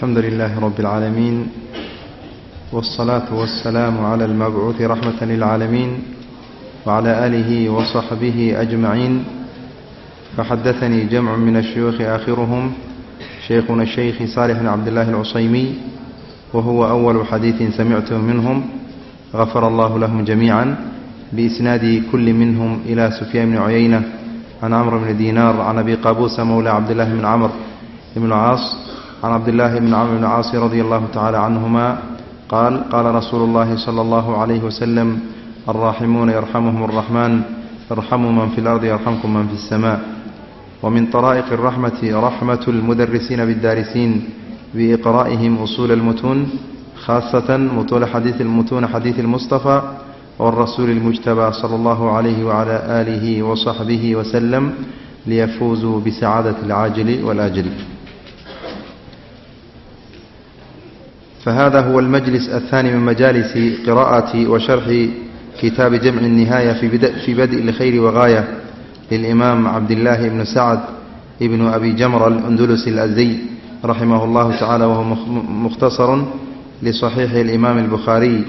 alxamdu lilahi rabi اlcaalamiin wاsalaatu wasalaamu cala almabcuuhi raxmata lilcaalamiin wacala aalihi wasaxbihi ajmaciin faxadatanii jamcu min ashuyuukhi aakhiruhum shaykhuna shaykhi saalix bn cabdillahi alcusaymiy wa huwa awalu xadiidin samictuh minhum. Gafara allahu lahum jamiica biisnaadi kulli minhum ila sufyaan bni cuyeyna can camr bni diinaar can abi qabuusa mowla cabdillahi bn camr ibn caas العاص عن عبد الله بن عمرو بن العاص رضي الله تعالى عنهما قال قال رسول الله صلى الله عليه وسلم الراحمون يرحمهم الرحمن ارحموا من في الأرض يرحمكم من في السماء ومن طرائق الرحمة رحمة المدرسين بالدارسين بإقرائهم أصول المتون خاصة مطول حديث المتون حديث المصطفى والرسول المجتبى صلى الله عليه وعلى آله وصحبه وسلم ليفوزوا بسعادة العاجل والآجل فهذا هو المجلس الثاني من مجالس قراءة وشرح كتاب جمع النهاية في بدء, في بدء الخير وغاية للإمام عبد الله بن سعد ابن أبي جمر الأندلسي الأزدي رحمه الله تعالى وهو مختصر لصحيح الإمام البخاري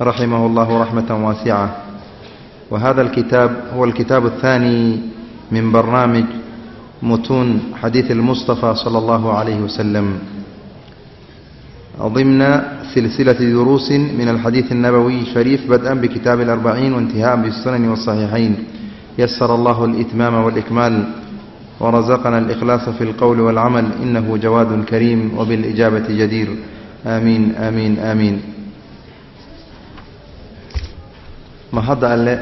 رحمه الله رحمة واسعة وهذا الكتاب هو الكتاب الثاني من برنامج متون حديث المصطفى صلى الله عليه وسلم ضمن سلسلة دروس من الحديث النبوي الشريف بدءا بكتاب الأربعين وانتهاء بالسنن والصحيحين يسر الله الإتمام والإكمال ورزقنا الإخلاص في القول والعمل إنه جواد كريم وبالإجابة جدير آمين آمين آمين ma hadda alle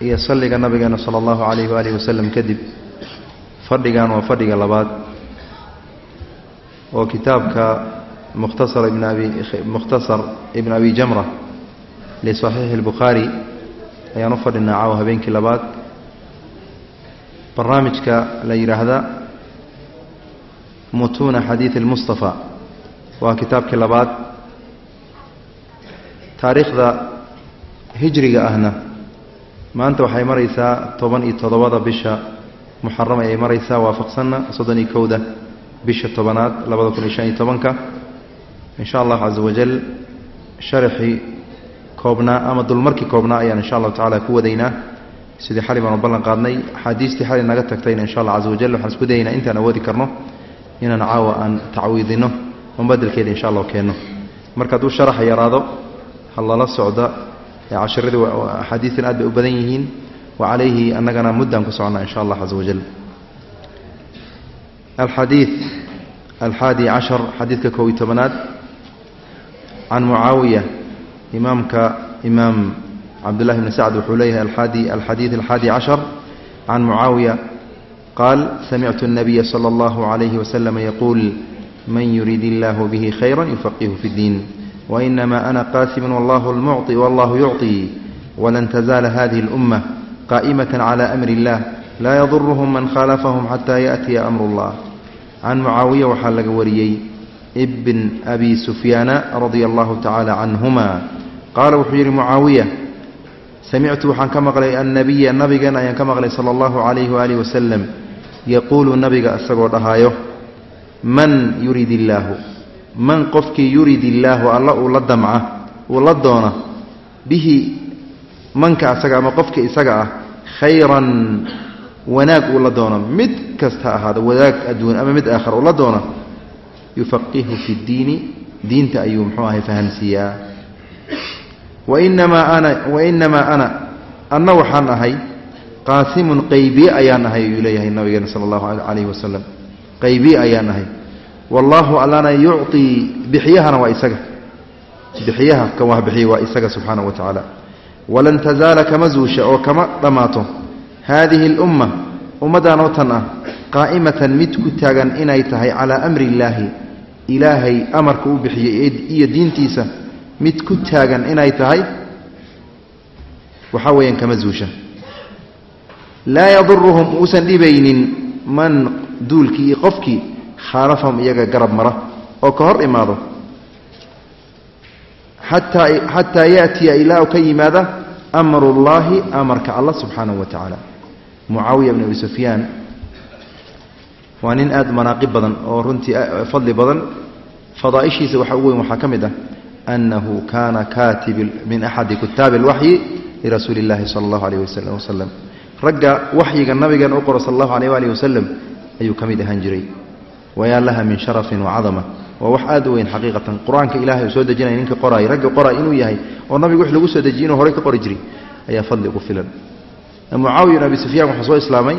iyo salliga nabigeena sala allahu calayhi waalihi wasalam kadib fadhigan waa fadhiga labaad oo kitaabka mukhtasar ibn abi jamra lisaxiixi اlbukhaari ayaan u fadhinaa caawa habeenkii labaad barnaamijka la yidhaahda mutuuna xadiid اlmustafa waa kitaabkii labaad taariikhda hijriga ahna maanta waxay maraysaa toban iyo toddobada bisha muxaram ayay maraysaa waafaqsanna soddon iyo kowda bisha tobanaad labada kun iyo shan iyo tobanka in sha allahu casa wajal sharaxii koobnaa ama dulmarkii koobnaa ayaan insha allahu tacala ku wadaynaa. Sidii xali baanu ballan qaadnay axaadiistii xali naga tagtayna insha allah casa wajal waxaan isku dayaynaa intaan awoodi karno inaan caawa aan tacwiidino oo badelkeeda insha allah keenno. Marka hadduu sharaxa yaraado ha lala socda cashiradii axaadiistan aad bay u badan yihiin wa calayhi annagana muddaan ku soconnaa in sha allah caza wajal alxadiid alxaadi cashar xadiidka kow iyo tobanaad can mucaawiya imaamka imaam cabdullahi bni sacd wuxuu leeyahay alxaadi alxadiid alxaadi cashar can mucaawiya qaal samictu الnabiya salى اllahu عalayhi waslama yaquul man yuriid illahu bihi khayra yufaqihu fi اddiin وإنما أنا قاسم والله المعطي والله يعطي ولن تزال هذه الأمة قائمة على أمر الله لا يضرهم من خالفهم حتى يأتي أمر الله عن معاوية وحال وريي ابن bn abi sufyaana radia allahu tacaala canhuma qaala wuxuu yidhi mucaawiya samictu waxaan ka maqlay annabiya nabigan ayaan ka maqlay sala allahu calayhi waaalih wasalam yaquulu nabiga isagoo dhahaayo man yurid illaahu man qofkii yurid illaahu alla uu la damca uu la doona? Bihi manka asaga ama qofka isaga ah khayran wanaag uu la doono? Mid kasta ha ahaado wadaag adduun ama mid aakhar uu la doono yufaqihu fi diini diinta ayuu mxuu ahay fahamsiiyaa. Wainamaa ana wainamaa ana anna waxaan ahay qaasimun qaybiye ayaan ahay ayuu leeyahay nabigeena sala allahu calayhi wasalam qaybiye ayaan ahay. Wallaahu allana yucطii bixiyahana waa isaga. Bixiyaha kan wax bixiya waa isaga subxaanahu wa tacaala walan tazaala kama zuusha oo kama dhammaato haadihi alumma ummaddaanoo tan ah qaa'imatan mid ku taagan inay tahay calaa amri illaahi ilaahay amarka u bixiyey iyo diintiisa mid ku taagan inay tahay waxaa weeyaan kama zuusha. Laa yaduruhum uusan dhibaynin man duulkii iyo qofkii khaalafahum iyaga garab mara oo ka hor imaado. Xataa yaatiya ilaa u ka yimaada amrullaahi amarka allah subxaanahu wa tacaala mucaawiya bn abi sufyaan waa nin aada manaaqib badan oo runtii fadli badan. Fadaaishiisa waxa ugu weyn waxaa ka mid ah annahu kaana kaatib min axadi kutaabi alwaxyi lirasuuli اllahi sala allahu alayh wasalam ragga waxyiga nabigan u qoro sal allahu alayh waalih wasalam ayuu ka mid ahaan jiray. Wayaa laha min sharafin wacadama waa wax aad weyn xaqiiqatan. Qur'aanka ilahay uu soo dejinaya ninka qoraay ragga qoraay inuu yahay oo nabigu wix lagu soo dejiyay inuu horey ka qori jiray ayaa fadli ugu filan. Mucaawiya bin abi sufyaan waxaa soo islaamay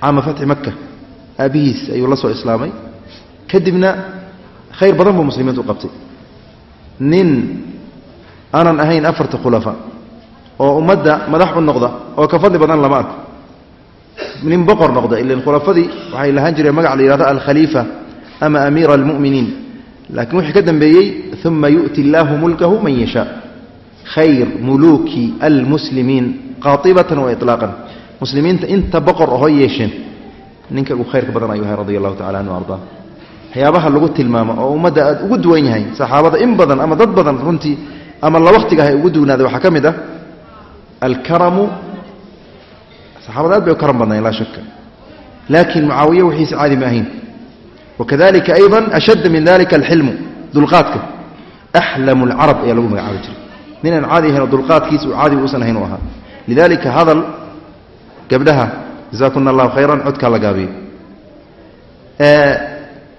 caama fatxi maka aabihiis ayuu la soo islaamay. Kadibna khayr badan buu muslimiintu qabtay. Nin aanan ahayn afarta khulafa oo ummadda madax u noqda oo ka fadli badan lama arko. Nin boqor noqda ilan khulafadii waxay lahaan jireen magac la yihahdo alkhaliifa ama amiira almu'miniin. Laakiin wixii ka dambeeyey uma yu'ti illaahu mulkahu man yashaa khayr muluuki almuslimiin qaatibatan wa ilaaqan muslimiinta inta boqor ahoo yeesheen ninka khayrka badan ayuu ahay radi allahu tacala anhu ardaa. Waxyaabaha lagu tilmaamo oo ummadda aad ugu duwan yahay saxaabada in badan ama dad badan runtii ama la wakhtiga ahay ugu duwnaaday waxaa ka mid ah alkaramu. Saxaabada aad bay u karam badnayen laa shaka laakiin mucaawiya wixiisa caadi ma ahayn. Wakadalika ayضa ashadda min dalika alxilmu dulqaadka. Axlamu اlcarab ayaa lagu magacaabi jiray. Ninaan caadi ahayn oo dulqaadkiisa uu caadi uusan ahayn u ahaa. Lidalika hadal gabdhaha jazaakuna allahu khayran codkaa la gaabiyo.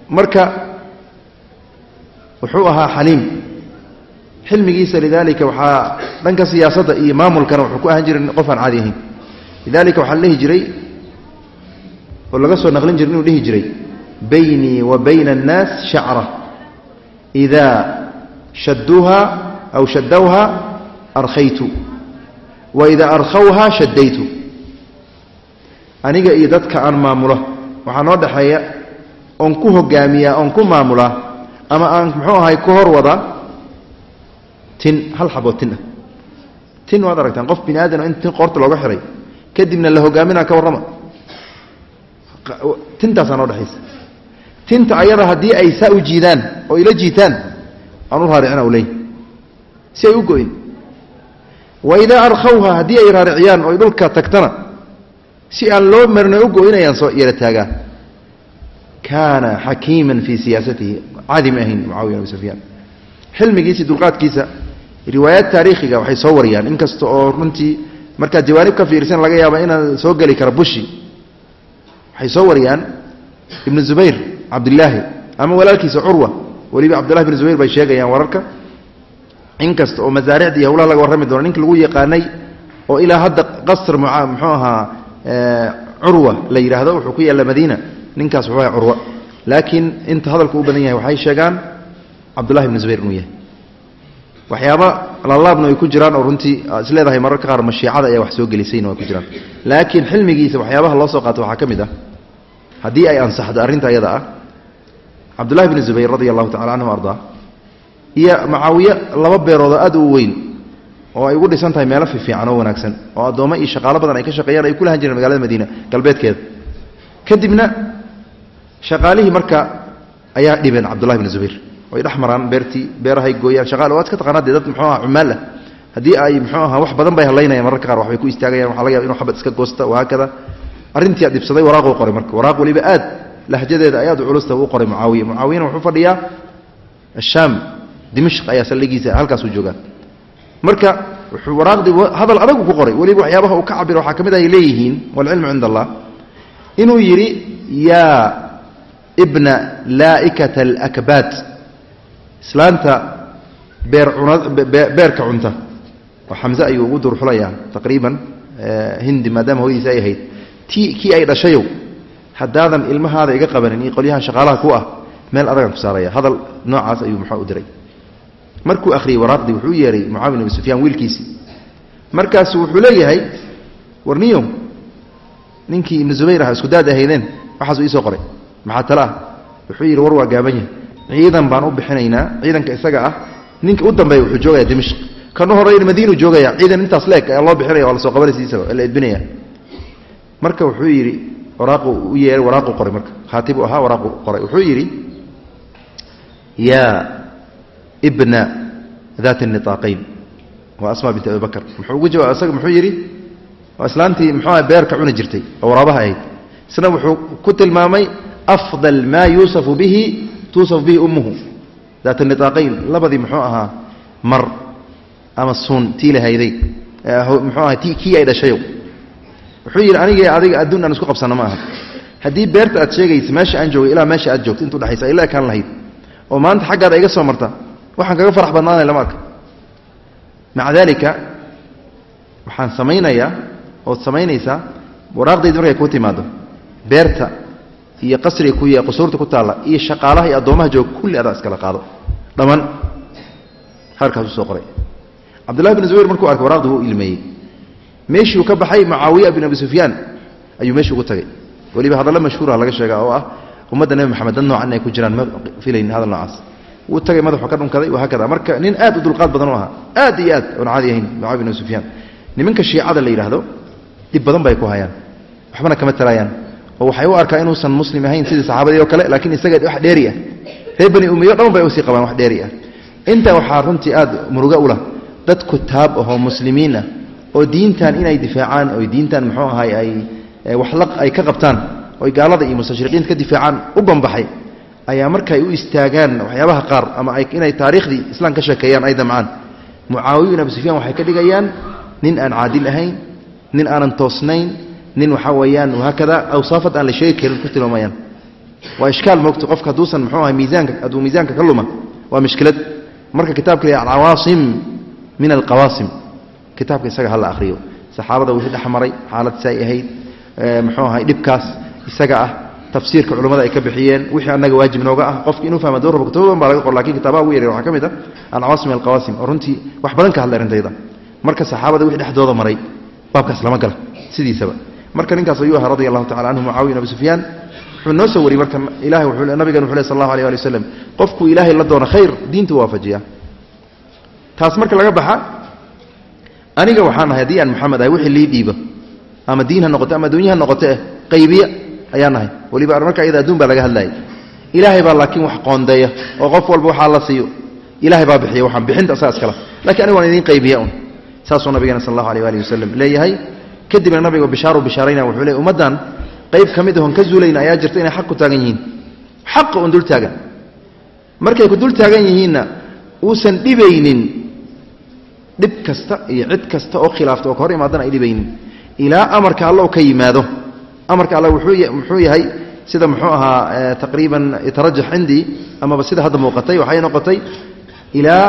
Marka wuxuu ahaa xaliim. Xilmigiisa lidalika waxaa dhanka siyaasadda iyo maamulkana wuxuu ku ahaan jiray qof aan caadi ahayn. Lidalika waxaa la dhihi jiray oo laga soo naqlin jiray inuu dhihi jiray baynii wa bayna annaas shacra. Idaa shaduuha aw shadowha arkhaytu. Wa idaa arkhawha shadaytu aniga iyo dadka aan maamulo. Waxaa noo dhexeeya oon ku hogaamiyaa oon ku maamulaa ama aan muxuu ahay ku hor wadaa tin hal xaboo tin ah. Tin waad aragtaan qof bini aadam in tin qoorta looga xiray kadibna la hogaaminaa ka warrama. Tintaasaa noo dhexaysa tinta ayada haddii ay saa u jiidaan oo ila jiitaan aan u raaricina u si ay u go-in. Wa idaa arkhawha haddii ay raariciyaan oy dhulka tagtana si aan loo marno u go-inayaan soo yara taagaan kaana xakiiman fii siyaasatihi. Caadi ma ahayn mucaawiya abi sufyaan. Xilmigiisii dulqaadkiisa riwaayaad taariikhiga waxay soo wariyaan. Inkasta oo runtii markaad jawaanib ka fiirsan laga yaaba inaan soo geli kara bushi waxay soo wariyaan ibnu zubayr cabdilaahi ama walaalkiisa curwa weliba cabdullahi bn zubayr bay sheegayaan wararka. Inkasta oo masaaricda iyo hawlaha laga warrami doono ninka lagu yaqaanay oo ilaa hadda qasr muxuu ahaa curwa la yidhaahdo wuxuu ku yaalla madiina. Ninkaas wuxuu ahay curwa laakiin inta hadalku u badan yahay waxay sheegaan cabdullahi bn zubayr inuu yahay. Waxyaaba lalaabna ay ku jiraan oo runtii is leedahay mararka qaar mashiicada ayaa wax soo gelisayna waa ku jiraan. Laakiin xilmigiisa waxyaabaha loo soo qaato waxaa ka mid ah haddii ay ansaxdo arrinta ayada ah cabdullahi bn zubayr radi allahu tacala canhu ardaa iyo mucaawiye laba beeroodoo aad u weyn oo ay ugu dhisan tahay meelo fiifiican oo wanaagsan oo addoommo iyo shaqaalo badan ay ka shaqeeyaan ay ku lahan jireen magalada madiina galbeedkeeda kadibna shaqaalihii marka ayaa dhibeen cabdullahi bn zubayr oy dhex maraan beertii beerahay gooyaan shaqaale waad ka taqaanaa dee dad muxuu aha cumaal haddii ay muxuu ahaa wax badan bay hadlaynayaan mararka qaar waxbay ku istaagayaan waxa laga yaba inu xabad iska goosta wahaakada arrintii aad dhibsaday waraaquu qoray marka waraaq weliba aad lahjadeeda ay aad u culusta u qoray mucaawiya. Mucaawiyana wuxuu fadhiyaa ashaam dimashq ayaa saldhigiisa halkaasuu joogaa marka hadal adagu ku qoray. Weliba waxyaabaha uu ka cabiro waxaa ka mid ay leeyihiin walcilmu cinda allah inuu yidhi yaa ibna laa'ikata alakbaad islaanta beer beerka cunta. Oo xamse ayuu ugu durxulayaa taqriiban hindi maadaama hooyadiisa ay ahayd. Ti kii ay dhashayow haddaadan ilmahaada iga qabanin iyo qolyaha shaqaalaha ku ah meel adagaan ku saaraya. Hadal noocaas ayuu muxuu u diray markuu akhriyey waraaqdii wuxuu u yeehay mucaawiya abi sufyaan wiilkiisii markaasu wuxuu leeyahay warniyo ninkii ibnu zubayr ah isku daad ahaydeen waxaasuu iisoo qoray. Maxaa tale wuxuu yidhi war waa gaaban yahay. Ciidan baan u bixinaynaa ciidanka isaga ah. Ninka u dambeeya wuxuu joogaya dimashq kana horeyna madiinuu joogaya ciidan intaas leeg ayaa loo bixinaya waa la soo qabanaysiisaba la edbinaya. Marka wuxuu yidhi waraaqu u yeehay waraaqu qoray marka. Khaatibu ahaa waraaqu qoray. Wuxuu yidhi yaa ibna daati niaaqayn waa asma binti abi bakr muxuu ugu jawaab isaga muxuu yidhi waa islaantii muxuuaha beerka cuni jirtay oo waraabaha ahayd. Isna wuxuu ku tilmaamay afdal maa yuusafu bihi tuusafu bihi ummuhu. Daata niaaqayn labadii muxuu ahaa mar ama suun tii lahayday muxuu aha kii ay dhashayo wuxuu yidhi aniga adiga adduun aan isku qabsanno ma aha. Haddii beerta aad sheegaysa meesha aan joogay ilaa meesha aad joogto intuu dhexaysa ay la lahayd oo maanta xaggaada iga soo marta waxaan kaga farax badnaanay lama arka maca daalika waxaan samaynayaa ood samaynaysaa waraaqdaydi markay kuu timaado beerta iyo qasriga ku ya qusuurta ku taalla iyo shaqaalaha iyo addoomaha jooga kulli adaa iskala qaado. Dhammaan harkaas u soo qoray. Cabdullahi bin zubayr markuu arkay waraqdi wuu ilmeeyey. Meeshiuu ka baxay mucaawiya bin abi sufyaan ayuu meeshii ugu tagay. Weliba hadallo mashhuura laga sheega oo ah ummadda nebi moxamed dad noocan ay ku jiraan ma filayn hadal noocaas wuu tagay madaxu ka dhunkaday wahaakada marka nin aad u dulqaad badan u ahaa aad iyo aad oon caadi ahayn mucaawiya bin abi sufyaan. Nimanka shiicada la yidhaahdo dhib badan bay ku hayaan waxbana kama talaayaan oo waxay u arkaa inuusan muslim ahayn sidii saxaabadii oo kale laakiin isaga wax dheeri ah. Reer bani umiyo dhan bay u sii qabaan wax dheeri ah. Intaa waxaa runtii aad muruga u lah dad kutaab ahoo muslimiin ah oo diintan inay difaacaan oo diintan muxuu ahay ay waxla ay ka qabtaan oy gaalada iyo mustashriqiinta ka difaacaan u banbaxay ayaa markaay u istaagaan waxyaabaha qaar ama ay inay taariikhdii islaam ka sheekeeyaan ay damcaan. Mucaawiya bin abi sufyaan waxay ka dhigayaan nin aan caadil ahayn nin aanan toosnayn nin waxaa weeyaan haakada awsaafad aan la sheegi karin ku tilmaamayaan. Waa ishkaal moogto qofka hadduusan muxuu ahay miisaanka hadduu miisaanka ka luma waa mushkilad marka kitaabka la alcawaasim min alqawaasim. Kitaabka isaga hala akhriyo. Saxaabada wixii dhex maray xaalad say ahayd muxuu ahay dhibkaas isaga ah tafsiirka culimmada ay ka bixiyeen. Wixii annaga waajib nooga ah. Qofki inuu fahma dowrba kutubban baa laga qor laakiin kitaabaha ugu yaryar waxaa ka mid ah alcawaasim alqawaasim. Oo runtii wax badan ka hadlay arrintayda marka saxaabada wixii dhexdooda maray baabkaas lama gala sidiisaba. Marka ninkaas ayuu aha radi allahu tacala canhu mucaawiya abi sufyaan wuxuu noo soo wariyey marka ilahay nabigan wuxuu leh sal allahu alيh ali waslem qofkuu ilaahay la doono khayr diintu waafajiya taas marka laga baxa aniga waxaan ahay haddii aan moxamed ahay wixii lii dhiibo. Ama diin ha noqoto ama adduunya ha noqote eh qaybiya ayaan nahay weliba marka ayada adduun baa laga hadlayay ilaahay baa laakiin wax qoondeeya oo qof walba waxaa la siiyo. Ilahay baa bixiya waxaan bixinta asaga iskala laakiin aniga waan idiin qaybiya un saasuu nabigeena sal allahu alيh ali waslem leeyahay. Kadibna nabiga bishaaru bishaarayna wuxuu leey ummaddan qayb ka mid ahon ka zuulayna ayaa jirta inay xaq ku taagan yihiin. Xaqa un dul taagan. Markay ku dul taagan yihiinna uusan dhibaynin. Dhib kasta iyo cid kasta oo khilaafta oo ka hor imaadana ay dhibaynin. Ilaa amarka alla ka yimaado amarka alla muxuu yahay sida muxuu ahaa taqriiban yatarajax cindii amaba sida hadda muuqatay waxay noqotay ilaa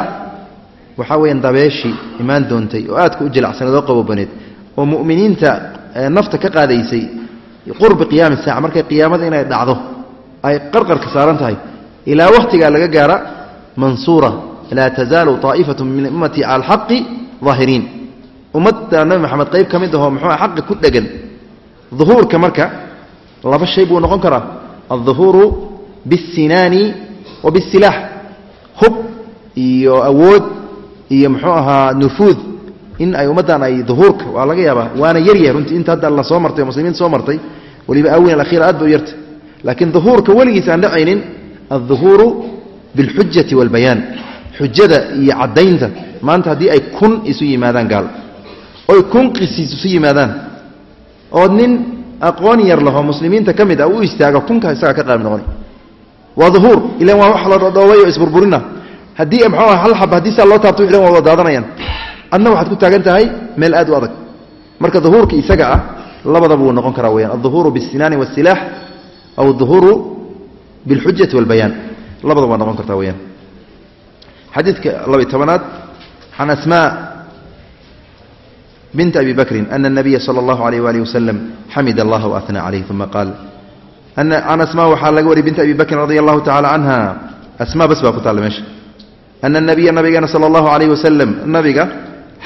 waxaa weeyaan dabeeshii imaan doontay oo aadka u jilacsaneed oo qabobaneed. Oo mu'miniinta nafta ka qaadaysay qurbi qiyaami saaca markay qiyaamada inay dhacdo ay qarqarka saaran tahay. Ilaa wakhtigaa laga gaara mansuura laa tazaalu taa'ifatu min ummatii cala alxaqi ummadda nabi maxamed qayb ka mid ahoo muxuua xaqi ku dhegan duhuurka marka laba shay buu noqon karaa alduhuuru biاsinaani wa biاsilaax hub iyo awood iyo muxuu ahaa nufuud in ay ummaddan ay duhuurka waa laga yaabaa waana yaryahay runtii inta hadda la soo martay o muslimiinta soo martay weliba aawin alakhiira aad ba u yartay laakiin duhuurka weligiis aan dhacaynin alduhuuru biاlxujati wاlbayaan xujada iyo caddaynta maanta haddii ay kun isu yimaadaan gaal oy kun qisiis isu yimaadaan oo nin aqoon yar lahoo muslimiinta ka mid ah u istaago kunka isagaa ka qaami noqoni waa duhuur ilan waa wax la dhodhoobay oo isburburina haddii mxuu hal xaba haddii saa loo taabto wixi dhan waa wada daadanayaan adna waxaad ku taagan tahay meel aad u adag marka duhuurka isaga ah labadaba wuu noqon karaa weyaan alduhuuru biاsinaani waاsilaax aw aduhuuru biاlxujati wاlbayaan labadaba waa noqon kartaa weyaan xadiidka laba-iy tobanaad can asmaa bint abi bakrin ana الnabiya salى اllahu alayh waalih waslem xamid allah waatnaa calayh uma qaal can asmaa waxaa laga wariyay bint abi bakrin radi allahu tacala canha asmaa bas baa ku taalla meesha ana nabiya nabigeena sala allahu calayh wasalam nabiga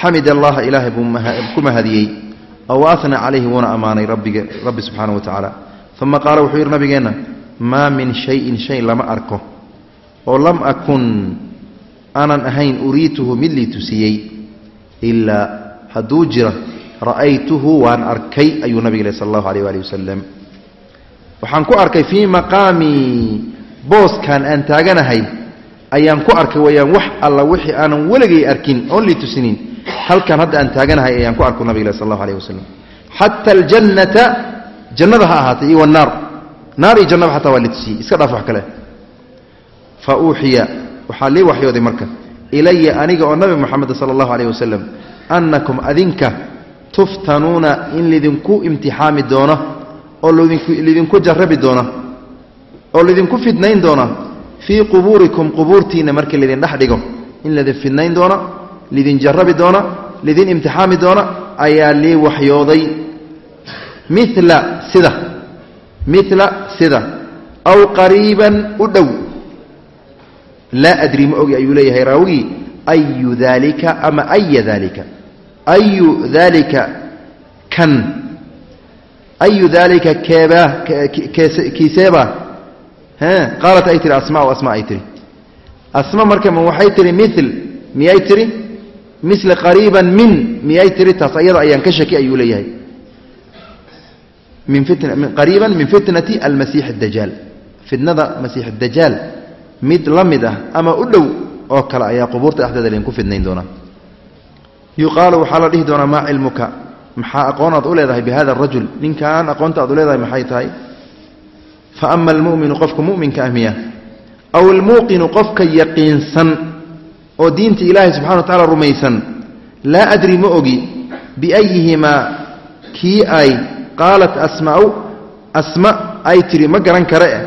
xamid allaha ilaahay buu ku mahadiyey oo waatnaa calayhi wuuna ammaanay rabbiga rabbi subxaana wa tacaala uma qaala wuxuu yidhi nabigeenna maa min shayin shay lama arko oo lam akun aanan ahayn uriituhu mid lii tusiyey ilaa hadduu jira ra'aytuhu waan arkay ayuu nabiga leh sal allahu alayh waali wasalam waxaan ku arkay fii maqaamii booskan aan taaganahay ayaan ku arkay weyaan wax alla wixii aanan weligay arkin oon lii tusinin. Halkan hadda aan taaganahay ayaan ku arku nabig sal allahu alayh wasalam xata aljannata jannada ha ahaatay iyo wanaar naar iyo jannaba xataa waa lii tusiyey. Iska dhaaf wax kale. Fa uuxiya waxaa lii waxyooday marka ilaya aniga oo nabi moxamed sala allahu calayh wasalam annakum adinka tuftanuuna in lidinku imtixaami doono oo lidinku jarabi doono oo lidinku fidnayn doona fii qubuurikum qubuurtiinna markii lidin dhex dhigo in lidin fidnayn doona lidin jarabi doona lidin imtixaami doona ayaa lii waxyooday mila sida mila sida aw qariiban u dhow laa adri ma ogi ayuu leeyahay raawigii ayu daalika ama aya daalika ayu daalika kan ayu daalika keebaa kiiseebaa qaalat ay tihi asma asma ay tihi asma marka ma waxay tihi mil miyay tihi mila qariiban min miyay tihi taas ayada ayaan ka shaki ayuu leeyahay qariiban min fitnati almasiix dajaal fitnada masiix dajaal mid la mid ah ama u dhow oo kale ayaa qubuurta dhexdeeda laydinku fidnayn doonaa yuqaalu waxaa la dhihi doonaa maa cilmuka? Maxaa aqoonaad u leedahay bi hada arajul ninkan aqoonta aad u leedahay maxay tahay? Fa ama almu'minu qofka mu'minka ah miya. Aw almuuqinu qofka yaqiinsan oo diinta ilaahay subxana wa tacala rumaysan laa adri ma ogi biayihimaa kii ay qaalat asmau asma ay tiri ma garan kare eh.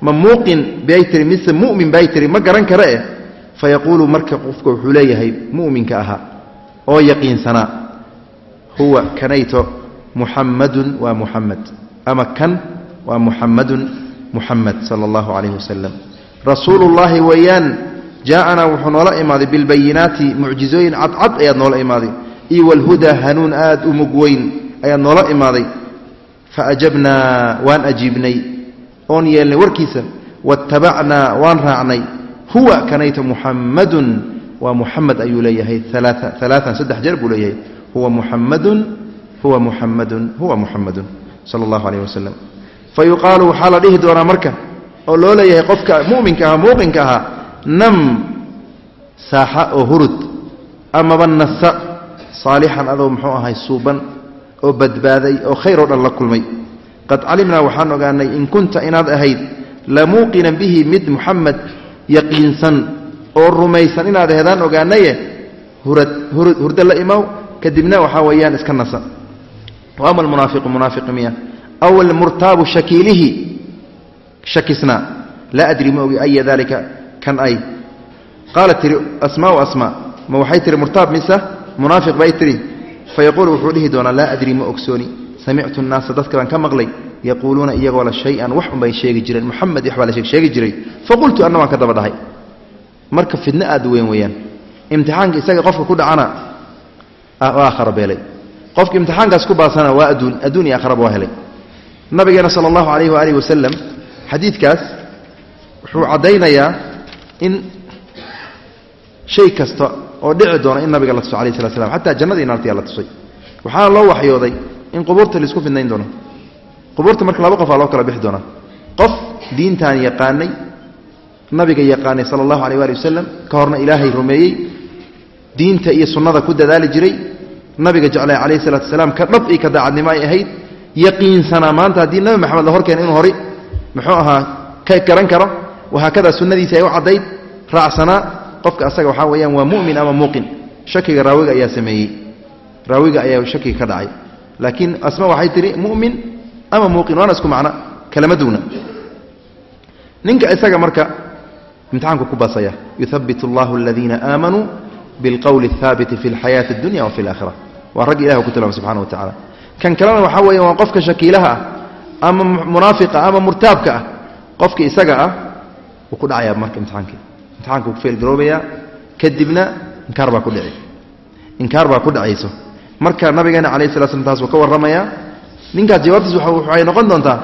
Ma muuqin bay tiri mise mu'min bay tiri ma garan kare eh fayaquulu marka qofka wuxuu leeyahay mu'minka ahaa oo yaqiinsanaa huwa kanayto muxammadun waa muxamed ama kan waa muxammadun muxamed sala allahu calayhi wasalam rasuulullaahi weeyaan jaaanaa wuxuu noola imaaday bilbayinaati mucjizooyin cadcad ayaad noola imaaday iyo walhudaa hanuun aad u mug weyn ayaad noola imaaday faajabnaa waan ajiibnay oon yeelnay warkiisa watabacnaa waan raacnay huwa kanayto muxammadun waa muxamed ayuu leeyahay. Alaaan saddex jeer buu leeyahay. Huwa muxammadun huwa muxammadun huwa muxammadun sala allahu calayh wasalam fa yuqaalu waxaa la dhihi doonaa marka oo loo leeyahay qofka mu'minka ahaa muuqinka ahaa nam saaxa oo hurud amaba nasa saalixan adoo muxuu ahay suuban oo badbaaday oo khayr oo dhan la kulmay. Qad calimnaa waxaan ogaanay in kunta inaad ahayd la muuqinan bihi mid muxamed yaqiinsan oo rumaysan inaad aheedaan ogaanaye hurdo la imaw kadibna waxaa weeyaan iska nasa ama almunaafiqu munaafiqi miya. Aw almurtaabu shakiilihi shakisnaa laa adri ma ogi aya dalika kan ay. Qaalat tihi asmaau asmaa. Ma waxay tihi murtaab mise munaafiq bay tihi fayaquulu wuxuu dhihi doonaa laa adri ma ogsooni. Samictu nnaasa dadka baan ka maqlay yaquuluuna iyagoo la shay-an wax unbay sheegi jireen. Muxamed waxbaa la sheegi jiray. Faqultu anna ka daba dhahay. Marka fidno aad u weyn weeyaan. Imtixaanka isaga qofka ku dhacana waa akhara beelay. Qofka imtixaankaas ku baasana waa adduun adduun iyo akhraba waa helay. Nabigeena sala allahu calayhi waaalih wasalam xadiidkaas wuxuu caddaynayaa in shay kasta oo dhici doona in nabiga la tuso alayh slat slam xataa jannadii naartiyaa la tusay. Waxaana loo waxyooday in qubuurta la isku fidnayn doono qubuurta marka laba qofaa loo kala bixi doonaa. Qof diintan yaqaanay nabiga yaqaanay sala allahu alayh waali wasalam ka horna ilaahay rumeeyey diinta iyo sunnada ku dadaali jiray nabiga jeclay calayhi salatu wasalaam ka dhab iyo ka daacadnimo ay ahayd. Yaqiinsanaa maanta haddii nabi maxamed la horkeena inuu hori muxuu ahaa ka garan karo wahaakada sunnadiisi ay u caddayd raacsanaa qofka asaga waxaa weeyaan waa mu'min ama muuqin. Shakiga raawiga ayaa sameeyey. Raawiga ayaa shakiga ka dhacay. Laakiin asma waxay tihi mu'min ama muuqin waana isku macno kalama ninka isaga marka imtixaanku ku basaya yuhabbit allahu aladiina aamanuu bilqowli alhaabiti fi alxayaati addunya wa fi alaakhira waa raggi ilahi ku tilmaamay subxana wa tacala kan kalena waxaa weeya waa qofka shakiilaha ah ama munaafiqa ama murtaabka ah qofka isaga ah wuu ku dhacayaa marka imtixaankii imtixaanka ku feelgaroobayaa kadibna inkaar baa ku dhici. Inkaar baa ku dhacayso. Marka nabigeena calayh sala slam taas wuu ka warramayaa ninkaas jawaabtiis waxay noqon doontaa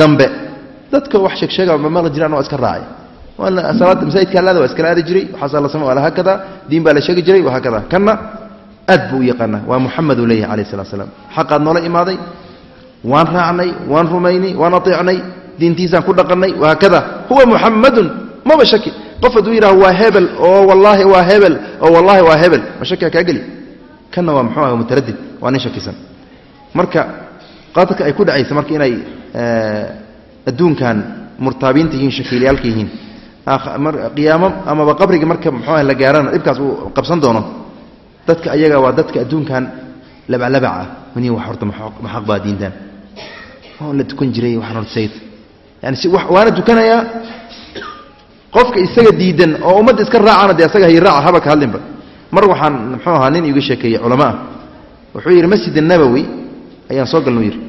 dambe. Dadka wax sheegsheega ma maqli jiraan waa iska raacay. Oo oo marka qadka ay ku dhacaysa marka inay adduunkan murtaabiinta yihiin shakiilayaalka yihiin qiyaamo amaba qabriga marka muxuu la gaarana dhibkaas uu qabsan doono dadka ayaga waa dadka adduunkan labaclabac ah. Mani wax horta ma xaq baa diintan? On la tukan jiray waxaan horta yani waana tukanayaa qofka isaga diidan oo ummadda iska raacana dee asaga hay raaca haba ka hadlinba mar waxaan muxuu ahaa nin iga sheekeeyey culama wuxuu yidhi masjid annabowi ayaan soo galnay yidhi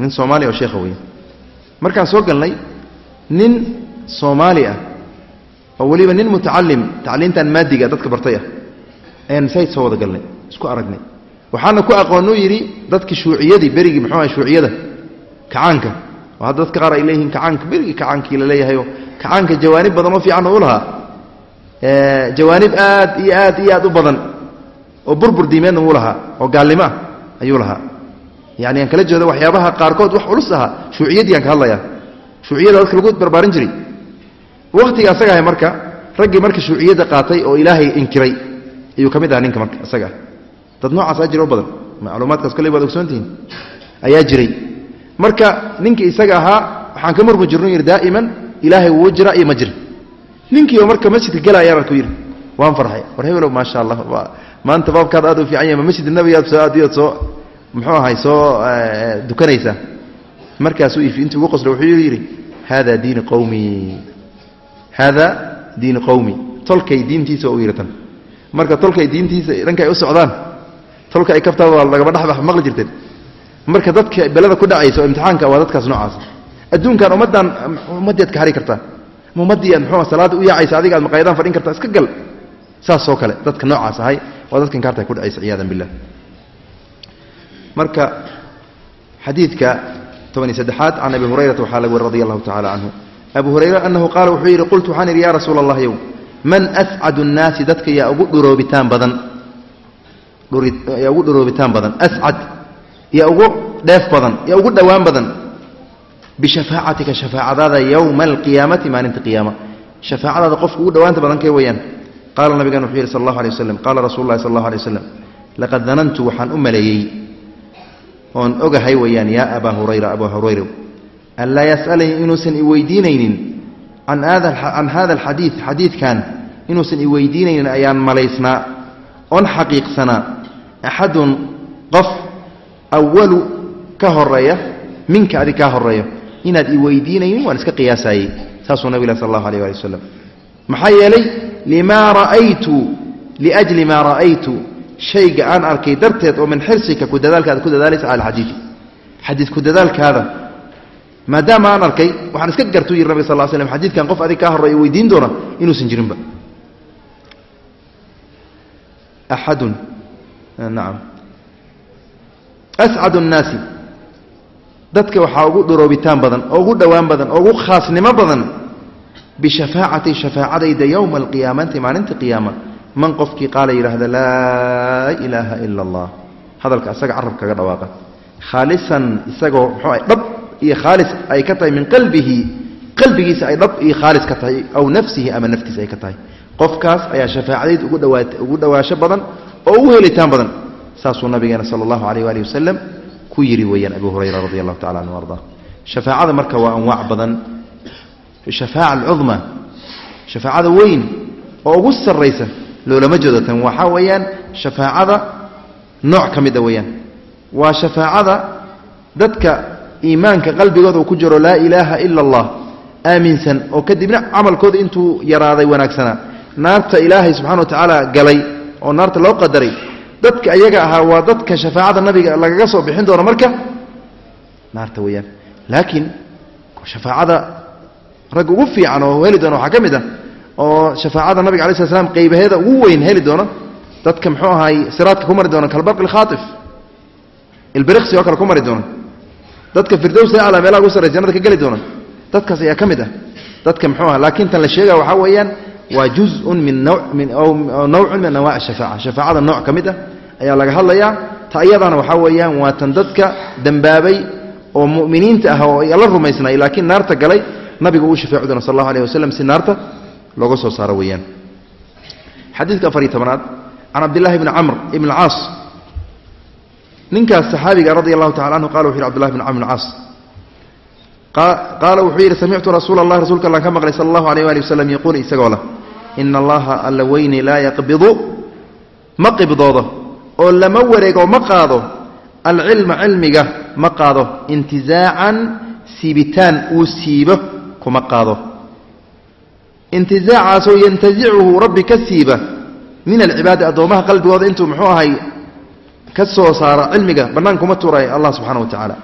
nin soomaaliya oo sheekha wey markaan soo galnay nin soomaali ah oo weliba nin mutacalim tacliintan maadiga dadka bartay ah ayaan masaajid soo wada galnay isku aragnay. Waxaana ku aqoonuu yidhi dadki shuuciyadii berigii muxuu aha shuuciyada kacaanka. Oo hadda dadka qaar ay leeyihiin kacaanka berigii kacaankii la leeyahayoo kacaanka jawaanib badan oo fiican u lahaa. Jawaanib aad iyo aad iyo aad u badan oo burbur diimeedna uu lahaa oo gaalnimo ah ayuu lahaa yani aan kala jeedo waxyaabaha qaarkood wax culus ahaa shuuciyadii aan ka hadlaya shuuciyada dadka lagu barbaarin jiray. Wakhtiga asaga ahay marka raggii marka shuuciyadda qaatay oo ilaahay inkiray ayuu ka mid aha ninka marka isaga ah dad noocaasa jiro badan. Macluumaadkaas kolley baad ogsoontihiin ayaa jiray. Marka ninkii isaga ahaa waxaan ka murmi jirno yidhi daa'iman ilaahay wuu jira iyo ma jira ninkiiba marka masjidka gelaayaan arku yidhi waan farxay. War hebelow maasha allah maanta baabkaad aad u fiican yahay ma masjid nabigaad soo aadiyood soo muxuu ahay soo dukanaysaa markaasuu ifi intuu ugu qoslo wuxuu yidhi hada diini qowmii hada diini qowmi tolkay diintiisa u yidhi tan. Marka tolkay diintiisa dhanka ay u socdaan tolka ay kaftaada waa lagaba dhexbax maqli jirteen marka dadka belada ku dhacaysa oo imtixaanka waa dadkaas noocaas. Adduunkan ummaddan ummaddii ad ka hari kartaa ma ummaddii aad muxuu salaada u yaacaysa adiga aad fadhin kartaa iska gal. Saasoo kale dadka noocaas ahay waa dadka inkaarta ku dhacaysa ciyaadan billah marka xadiidka tobaniy saddexaad can abi hurayrata waxaa laga wari radi allahu tacala canhu abu hurayra anahu qaala wuxuu yidhi qultu waxaan idhi ya rasuula allah yow man ascadu nnaasi dadka yaa ugu dhuroobitaan badan? Yaa ugu dhuroobitaan badan. Ascad yaa ugu dheef badan yaa ugu dhowaan badan. Bishafaacatika shafaacadaada yowma alqiyaamati maalinta qiyaama. Shafaacadaada qofka ugu dhowaanta badan kee weeyaan? Qaala nabigan wuxuu yidhi sal allahu alay waslam qaala rasulu llahi sal allahu alay waslam laqad danantu waxaan u maleeyey oon ogahay weeyaan yaa abaa hurayra abaa hurayra an laa yas'alanii inuusan i weydiinaynin can hada alxadiid xadiidkan inuusan i weydiinaynin ayaan malaysnaa oon xaqiiqsanaa axadun qof awalu ka horreeya minka adig kaa horeeyo inaad i weydiinaynin waan iska qiyaasaayey saasuu nabig sal allahu alيh ali wasalam maxaa yeelay limaa ra'aytu liajli maa ra'aytu shayga aan arkay darteed oo min xirsika ku dadaalkaada ku dadaalaysa cala alxadiidi. Xadiid ku dadaalkaada. Maadaama aan arkay waxaan iska gartuu yiri nabig sal l slm xadiidkan qof adig kaa horeeyo weydiin doona inuusan jirinba axadun nacam ascad الnaasi dadka waxaa ugu dhuroobitaan badan oo ugu dhowaan badan oo ugu khaasnimo badan bishafaacati shafaacadayda yowma alqiyaamati maalinta qiyaama man qofkii qaala yidhaahda laa ilaaha ila allah hadalka asaga carab kaga dhawaaqa. Khaalisan isagoo muxuu ah dhab iyo khaalis ay ka tahay min qalbihi. Qalbigiisa ay dhab iyo khaalis ka tahay aw nafsihi ama naftiisa ay ka tahay. Qofkaas ayaa shafaacadayd ugu dhawaat ugu dhawaasho badan oo ugu helitaan badan saasuu nabigeena sala allahu calayh waalihi wasalam ku yidhi weeyaan abu hurayra radi allahu tacala anhu ardaa shafaacada marka waa anwaac badan. Shafaaca alcudma shafaacada weyn oo ugu sarraysa loolama jeedo tan waxaa weeyaan shafaacada nooc ka mida weeyaan. Waa shafaacada dadka iimaanka qalbigooda uu ku jiro laa ilaaha ila allah aaminsan oo kadibna camalkooda intuu yaraaday wanaagsanaa naarta ilaahay subxana wa tacaala galay oo naarta loo qadaray dadka ayaga ahaa waa dadka shafaacada nabiga lagaga soo bixin doono marka naarta weeyaan. Laakiin shafaacada rag ugu fiican oo heli doona waxaa ka mid ah oo shafaacada nabiga alai sla slam qaybaheeda ugu weyn heli doona dadka muxuu ahaay siraadka ku mari doona kalbarqi lkhaatif ilbiriqsi oo kale ku mari doona dadka firdows ala meelaha ugu sarraysa jannada ka geli doona dadkaas ayaa ka mid ah dadka muxuu aha laakiin tan la sheegaya waxaa weeyaan waa juzun min nawcun min anwaac shafaaca shafaacada nooc ka mid ah ayaa laga hadlayaa ta iyadana waxaa weeyaan waa tan dadka dembaabay oo mu'miniinta ah oo alla rumaysnay laakiin naarta galay nabiga uu shafeeci doona sal allahu alيh wasalam si naarta looga soo saaro weeyaan. Xadiidka afar iyo tobanaad can cabdillahi bni camr ibn اlcaas ninkaas saxaabiga radi allahu tacala anhu qala wuxu yhi cbdullahi bn camr bn caas qaala wuxuu yidhi samictu rasuula allah rasuulka allan ka maqlay sala allahu alayh waali wasalam yaquul isagoo leh ina allaha alla weyni laa yaqbidu ma qibdoodo oo lama wareego ma qaado alcilma cilmiga ma qaado intizaacan siibitaan uu siibo kuma qaado intizaacaasoo yantazicuhu rabbi ka siiba min alcibaadi addoommaha qalbigooda intuu muxuu ahay ka soo saaro cilmiga bannaan kuma turay allah subxana wa tacaala.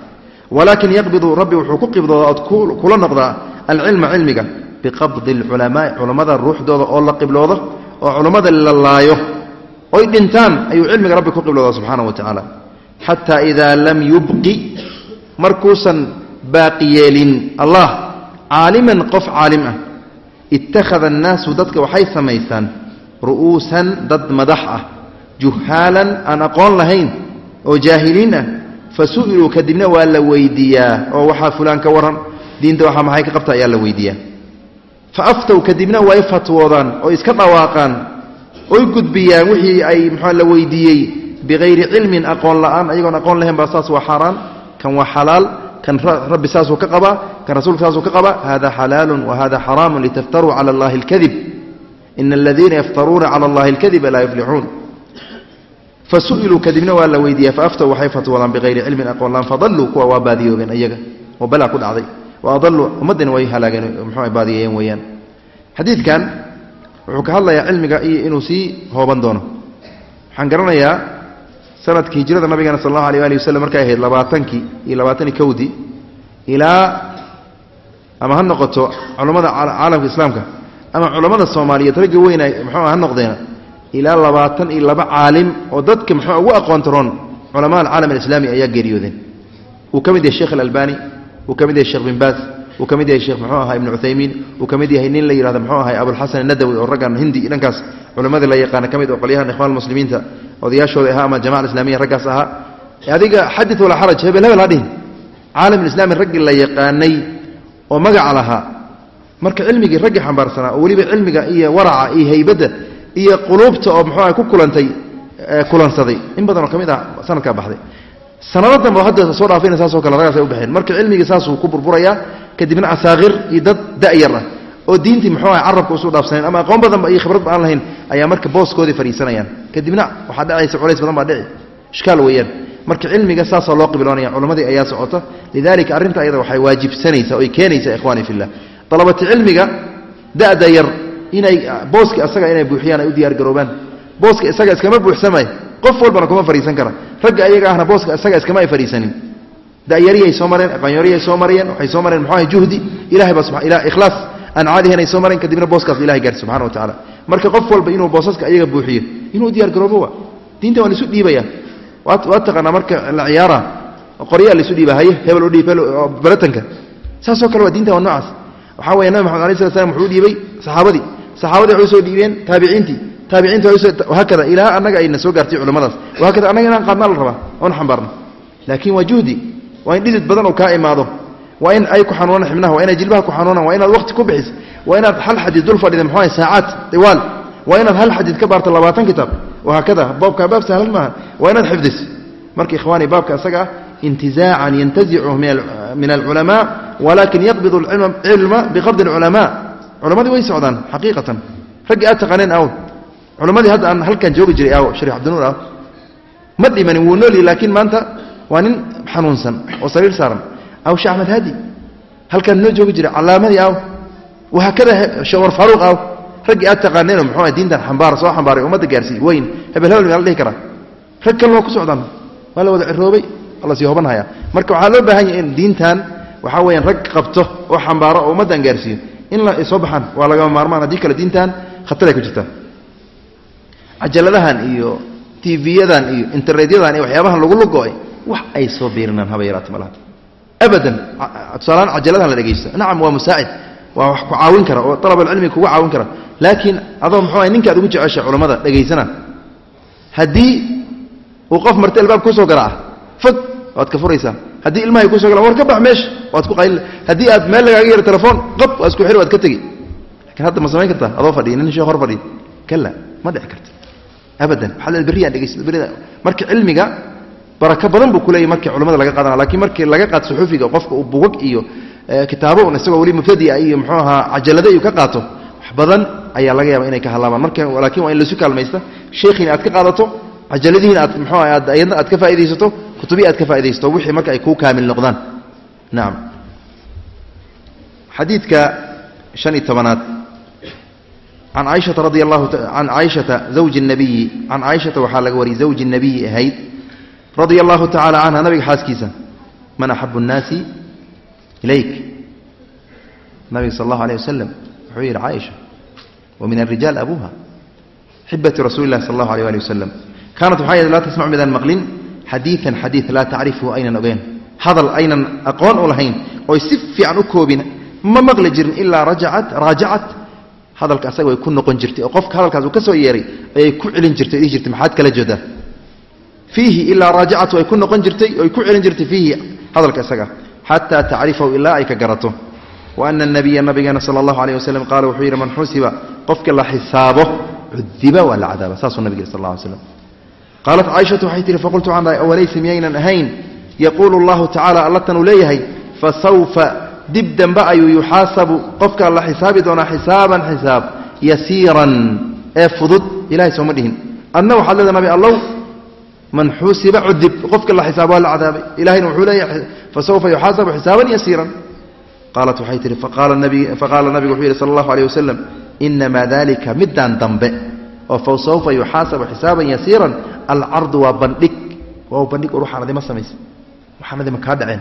Walaakin yaqbidu rabbi wuxuu ku qibdooda ood kula noqdaa alcilma cilmiga biqabdi alculamaai culammada ruuxdooda oo la qibloodo oo culammada la laayo. Oy dhintaan ayuu cilmiga rabbi ku qiblooda subxaana wa tacaala. Xataa idaa lam yubqi markuusan baaqi yeelin. Allah caaliman qof caalim ah ittakhada annaasu dadka waxay samaystaan ru'uusan dad madax ah juhaalan aan aqoon lahayn oo jaahiliin ah fa su'iluu kadibna waa la weydiiyaa oo waxaa fulaan ka warran diinta waxaa maxay ka qabta ayaa la weydiiyaa. Fa aftow kadibna way fatwoodaan oo iska dhawaaqaan oy gudbiyaan wixii ay muxua la weydiiyey bikayri cilmin aqoon la'aan ayagoon aqoon lahayn baa saas waa xaaraan kan waa xalaal kan rabbi saasuu ka qabaa kan rasuulka saasuu ka qabaa hada xalaalun wa hada xaraamun litaftaruu cala allahi alkadib ina aladiina yaftaruuna cala allahi alkadiba laa yuflixuun fa su'iluu kadibna waa la weydiiya faaftow waxay fatwoodaan bikayri cilmin aqoon la'aan fadalluu kuwa waa baadiyoobeen ayaga oo balaa ku dhacday. Wa adalluu ummaddina way halaageen muxuu baadiyeeyeen weeyaan. Xadiidkan wuxuu ka hadlayaa cilmiga iyo inuu sii hooban doono. Waxaan garanayaa sannadkii hijrada nabigeena sal allahu alay ali waslm markay ahayd labaatankii iyo labaatan iyo kowdii ilaa ama ha noqoto culammada caalamka islaamka ama culammada soomaaliyeed ragga weyna muxuu ha noqdeena ilaa labaatan iyo laba caalim oo dadka muxuu ugu aqoontaroon culamaa alcaalam alislaami ayaa geeriyoodeen. Uu ka mid yahay sheekh alalbani uu ka mid yahay sheekh bin baas uu ka mid yahay sheekh muxuu ahaa ibnu cuthaymiin. Uu ka mid yahay nin la yihahdo muxuu ahay abulxasan anadawi oo raggan hindi dhankaas culammadii la yaqaana ka mid oo qolyahan ikhwan muslimiinta odayaashooda ahaa ama jamaca islamiya raggaas ahaa. Adiga xadid walaa xaraj hebel hebel ha dhihin caalam islaami raggii la yaqaanay oo magaca lahaa. Marka cilmigii raggii xambaarsanaa oo weliba cilmiga iyo waraca iyo haybadda iyo quluubta oo muxuu ahay ku kulantay kulansaday. In badan oo ka mid ah sanadkaa baxday sanado dambe hadda soo dhaafayna saasoo kale raggaas ay u baxeen. Marka cilmigii saasuu ku burburayaa kadibna asaakir iyo dad da'yar ah oo diintii muxuu ahay carabka usu dhaafsaneen ama aqoon badanba iyo khibradba aan lahayn ayaa marka booskoodii fadhiisanayaan kadibna waxaa dhacaysa culays badan baa dhici ishkaal weeyaan. Marka cilmiga saasaa loo qibiloonaya culammadii ayaa socota. Lidalika arrinta ayada waxay waajibsanaysaa oy keenaysaa ikhwaani fillah. Dalabati cilmiga da'da yar inay booski asaga inay buuxiyaan ay u diyaar garoobaan. Booska isaga iskama buuxsamay qof walbana kuma fadhiisan kara ragga ayaga ahna booska isaga iskama ay fadhiisanin da'yariyay soo mareen aqoonyariyay soo mareen waxay soo mareen muxuu ahay juhdi? Ilahay baa ikhlaas. Aan caadihayn ay soo mareen kadibna booskaas ilahay gaarsi subxana wa tacaala. Marka qof walba inuu boosaska ayaga buuxiyo inuu diyaar garoobo wa diinta waa laisu dhiibaya. Waa taqaanaa marka la ciyaara qoryaa laisu dhiiba haye hebel u dhiib balatanka. Saasoo kale waa diinta waa noocaas. Waxaa weya nabi maxamed alay slat slam wuxuu dhiibay saxaabadii. Saxaabadii waxay u soo dhiibeen taabiciintii taabiciinti hakada ilaa annaga ayna soo gaartay culimmadaas. Hakada annaga inaan qaadnaa la rabaa oon xambaarno laakiin waa juhdi waa in dhidid badan oo kaa imaado. Waa in ay ku xanuunaan xibnaha waa inay jilbaha ku xanuunaan waa inaad waqti ku bixiso waa inaad hal xadiid dul fadhida muxuu ahay saacaad diwaal waa inaad hal xadiid ka baarto labaatan kitaab. Wahaakada baabka baab sahlan maaha. Waa inaad xifdis. Marka ikhwaani baabka isaga ah intizaacan yantazicu min alculamaa walakin yaqbidu cilma biqabdi alculamaa. Culammadii way socdaan xaqiiqatan. Raggii aad taqaaneen aw culammadii hadda aan halkan joogi jiray aw shariif cabdinuur aw ma dhimanin wuu noolyi laakiin maanta waa nin xanuunsan oo sariir saaran. Aw sheekh axmed haadi halkaan noo joogi jiray calaamadii aw wahaakada shawar faaruuq aw raggii aad taqaaneenoo muxuu ah diintan xambaar soo xambaaray ummadda gaarsiiy weyn hebel hebel maa la dhihi karaa. Rag kalena ku socdaan waa la wada ciroobay waa la sii hobanhayaa marka waxaa loo baahan yahay in diintan waxaa weeyaan rag qabto oo xambaaro oo ummaddan gaarsiiyo. In la soo baxaan waa lagama maarmaan haddii kale diintan khatar ay ku jirtaa cajaladahan iyo tv-yadan iyo internetyadan iyo waxyaabahan lagu lugo-ay wax ay soo biirinaan haba yaraata malaha. Abadan tusaalahaan cajaladahan la dhegaysto nacam waa musaacid waa wax ku caawin kara oo alabulcilmi kugu caawin kara. Laakiin adoo muxuu ah ninkaad ugu jecesha culammada dhegaysana haddii uu qof marti albaab ku soo gala ah fog waad ka furaysaa. Haddii ilmahay ku soo galaan war ka bax meesha waad ku qayli haddii aad meel lagaaga yaro telefoon qab waa isku xiri waad ka tegi. Lakin hadda ma samayn kartaa? Adoo fadhiya nin sheekh hor fadhiya kala ma dhici karta abadan. Dhegaysta berrida marka cilmiga barako badan buu kuleeyahy markii culamada laga qaadana lakiin markii laga qaad suxufiga qofka uu bugag iyo kitaabo un isagoo weli mubtadia iyo muxuu ahaa cajalada iyo ka qaato wax badan ayaa laga yaaba inay ka hadlaabaan marka laakiin waa in lasu kaalmaysta. Sheekhiina aad ka qaadato cajaladihiina aad muxuu aha aad ayadna aad ka faa'idaysato kutubihi aad ka faa'idaysato wixii marka ay kuu kaamil noqdaan. Nacam xadiidka shan iyo tobanaad can caaishata zawji nabiyi can caaishata waxaa laga wariyey zawji nabiyi ahayd radia allahu tacala canha nabiga xaaskiisa man axabu nnaasi ilayk nabiga sal allahu alayh wasalam wuxuu yidhi caaisha wa min alrijaal abuuha xibati rasuuli lahi sal allahu alيh ali wasalam kaanat waxaa yadhi laa tasmacu midaan maqlin xadiian xadiid laa tacrifuhu aynan ogeyn hadal aynan aqoon u lahayn oy si fiican u koobin ma maqli jirin ilaa rajacat raajacat hadalka asaga way ku noqon jirtay oo qofka hadalkaas uu ka soo yeeray ayay ku celin jirtay dhihi jirtay maxaad kala jeedaa? Fiihi ilaa raajacatu ay ku noqon jirtay oy ku celin jirtay fiihi hadalka isaga xataa tacrifahu ilaa ay ka garato. Wa ana anabiya nabigeena sala allahu alayh wasalam qaala wuxuu yidhi man xusiba qofka la xisaabo cudiba waa la cadaaba. Saasuu nabig yidhi sal alla slam qaalat caaishatu waxay tihi faqultu waxaan awalaysa miyaynan ahayn? Yaquulu allahu tacala allatanuu leeyahay fasawfa dib dambe ayuu yuxaasabu qofkaa la xisaabi doonaa xisaaban xisaab yasiiran ee fudud ilahay sooma dhihin. Adna waxaad leeda nabi allow man xusiba cudib qofka la xisaabo waa la cadaabay ilahayna wuxuu leeyahay fasawfa yuxaasabu xisaaban yasiiran. Qaalat waxay tihi faqaala nabigu wuxuu yidhi sala allahu alayh wasalam inamaa dalika midaan dambe oo fasawfa yuxaasabu xisaaban yasiiran alcardu waa bandhig. Waa bandhig or waxaanadi ma samaysa. Waxaanadi ma kaa dhaceen.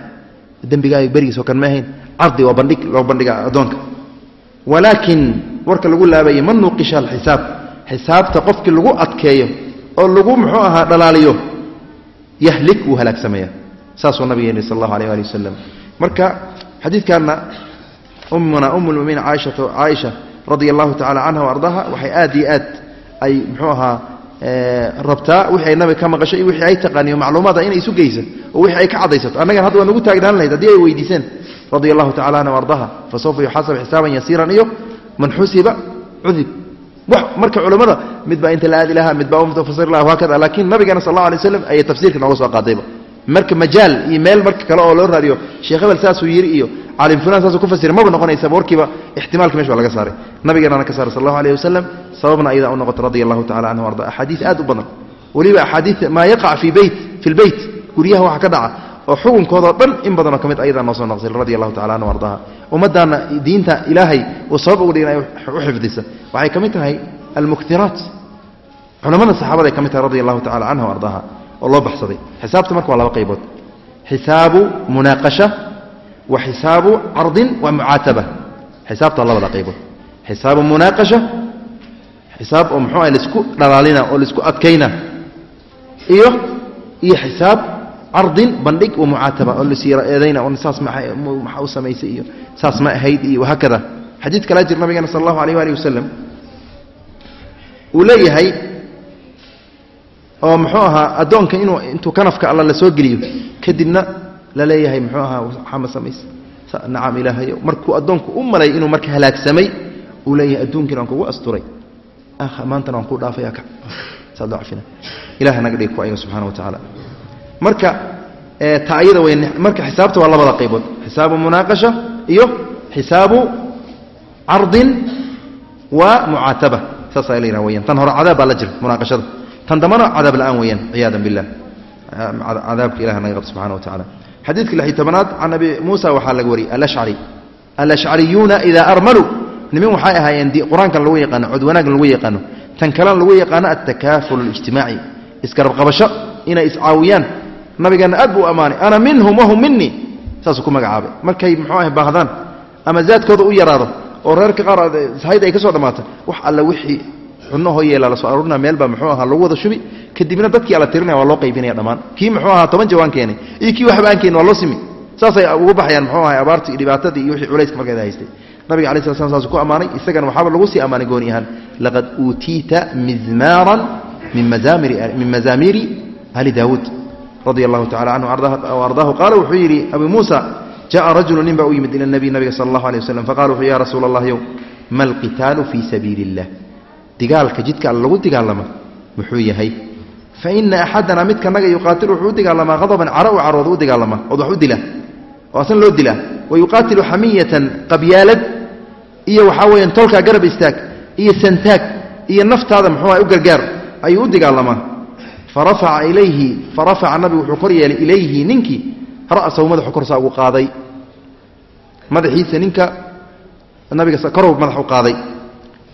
Dembigaaga berigiisoo kan ma ahayn cardi waa bandhig loo bandhiga addoonka. Walaakin warka lagu laabayay man nuuqisha alxisaab xisaabta qofkii lagu adkeeyo oo lagu muxuu ahaa dhalaaliyo yahlik wuu halaagsamaya saasuu nabiga yidhi sal allahu alayh ali wasalam marka xadiidkanna ummuna um lmuminiin caaisha radia allahu tacala canha wa waxay aad iyo aad ay muxuu ahaa rabtaa wixii ay nabiga ka maqashay iyo wixii ay taqaaniyo macluumaada inay isu geysa oo wixii ay ka caddaysato. Annagan hadda waa nagu taagnaan lahayd haddii ay weydiiseen radia allahu tacala anha ardaha fasawfa yuxaasab xisaaban yasiiran iyo man xusiba cudib. Marka culammada midbaa inta la aadi lahaa midbaa umtafasir laha hakada laakiin nabigeena sal allah alay slam ayay tafsiirka nooga soo qaadayba marka majaal iyo meel marka kale oo loo raadiyo sheekh hebel saasuu yidhi iyo saasuu ku warkiiba ixtimaalka mesh baa laga saaray. Nabigeenana ka saaray sal allahu alayh wasalam sababna ayadaa u noqotay radia allahu tacala canhu arda. Axaadiis aad u badan. Weliba axaadiis maa yaqac fii beyt fi lbeyt guryaha waxa ka dhaca oo xukunkoodao dhan in badanoo ka mid ayadaa noo soo radia allahu tacala canhu ardaha. Ummaddaana diinta ilaahay uu sabab uga dhigan ay u xifdisa. Waxay ka mid tahay almuktiraat. Culamada saxaabada ay ka mid tahay radia allahu tacala canha ardaha oo loo baxsaday. Xisaabta marka waa laba qaybood. Xisaabu munaaqasha wa xisaabu cardin wa mucaataba xisaabta labada qaybood xisaabu munaaqasha xisaab oo muxuu ah la isku dhalaalina oo la isku adkayna. Iyo iyo xisaab cardin bandhig wa mucaataba oo lasiira eedayna oo saas maxaa u samaysay iyo saas ma ahayd iyo wahaakada xadiid kalaa jir nabigeena sal allahu alayh waali wasalam uu leeyahay oo muxuu ahaa addoonka inuu intuu kanafka alla la soo geliyo kadibna la leeyahay muxuu ahaa waxaa ma samaysa nacam ilaahayo markuu addoonku u malay inuu marka halaagsamay uu leeyahay adduunkiina waan kugu asturay. Maantana waan kuu dhaafaya ka. Saa dacfina ilaha naga dhig ku ayaga subxana wa tacaala. Marka ta ayada marka xisaabta waa labada qaybood. Xisaabu munaaqasha iyo xisaabu cardin wa mucaataba. Saasaa la yidhaha weyaan tan hore cadaab baa la jira munaaqashada. Tan dambana cadaab la'aan weeyaan ciyaada billah. Cadaabka ilaha naga qabto subxana wa tacala xadiidka lixi tobanaad can abi muusa waxaa laga wariyey alashcari alashcariyuuna idaa armaluu nimin waxay ahaayeen qur'aankan lagu yaqaano cod wanaaggan lagu yaqaano tan kalena lagu yaqaano altakaaful اlijtimaaci iskarabqabasho inay iscaawiyaan nabigeenna aad buu ammaanay ana minhum wahum minii saasuu ku magacaabay. Markay muxuu ah baahdaan ama zaadkooda u yaraado oo reerka qaar sahayd ay ka soo dhammaato wax alla wixii cunahoo yeela la soo aruurina meelbaa muxuu ahaa lagu wada shubi kadibna dadkii alla tirinaya waa loo qaybinaya dhammaan kii muxuu ahaa toban jawaan keenay iyo kii waxba aan keenin waa loo simi. Saasay ugu baxayaan muxuu ahaa abaartii iyo dhibaatadii iyo wixii culayska markeeda haystay. Nabiga alai sla slam saasuu ku ammaanay isagana waxaaba lagu sii ammaanay gooni ahaan laqad uutiita mizmaaran min mazaamiiri ali daawuud radia allahu tacala canhu ardaahu qaala wuxuu yidhi abu muusa jaءa rajulu nin baa u yimid ila nabiy nabiga sala allahu alay waslm faqala wuxuu ya rasuula allah yow ma alqitaalu fii sabiili اllah digaalka jidka alla lagu dagaalama muxuu yahay? Faina axadana midkanaga yuqaatil wuxuu u dagaalamaa hadaban cara u carooda u dagaalamaa ood wax u dilaa oo asan loo dilaa wa xamiyatan qabyaalad iyo waxaa weeyaan tolkaa garab istaag iyo santaag iyo naftaada muxuuha u gargaar ayuu u dagaalamaa farafaca ilayhi farafaca nabigu wuxuu kor yeelay ilayhi ninkii ra'sahu madaxu korsaa ugu qaaday. Madaxiisa ninka nabiga korow madax u qaaday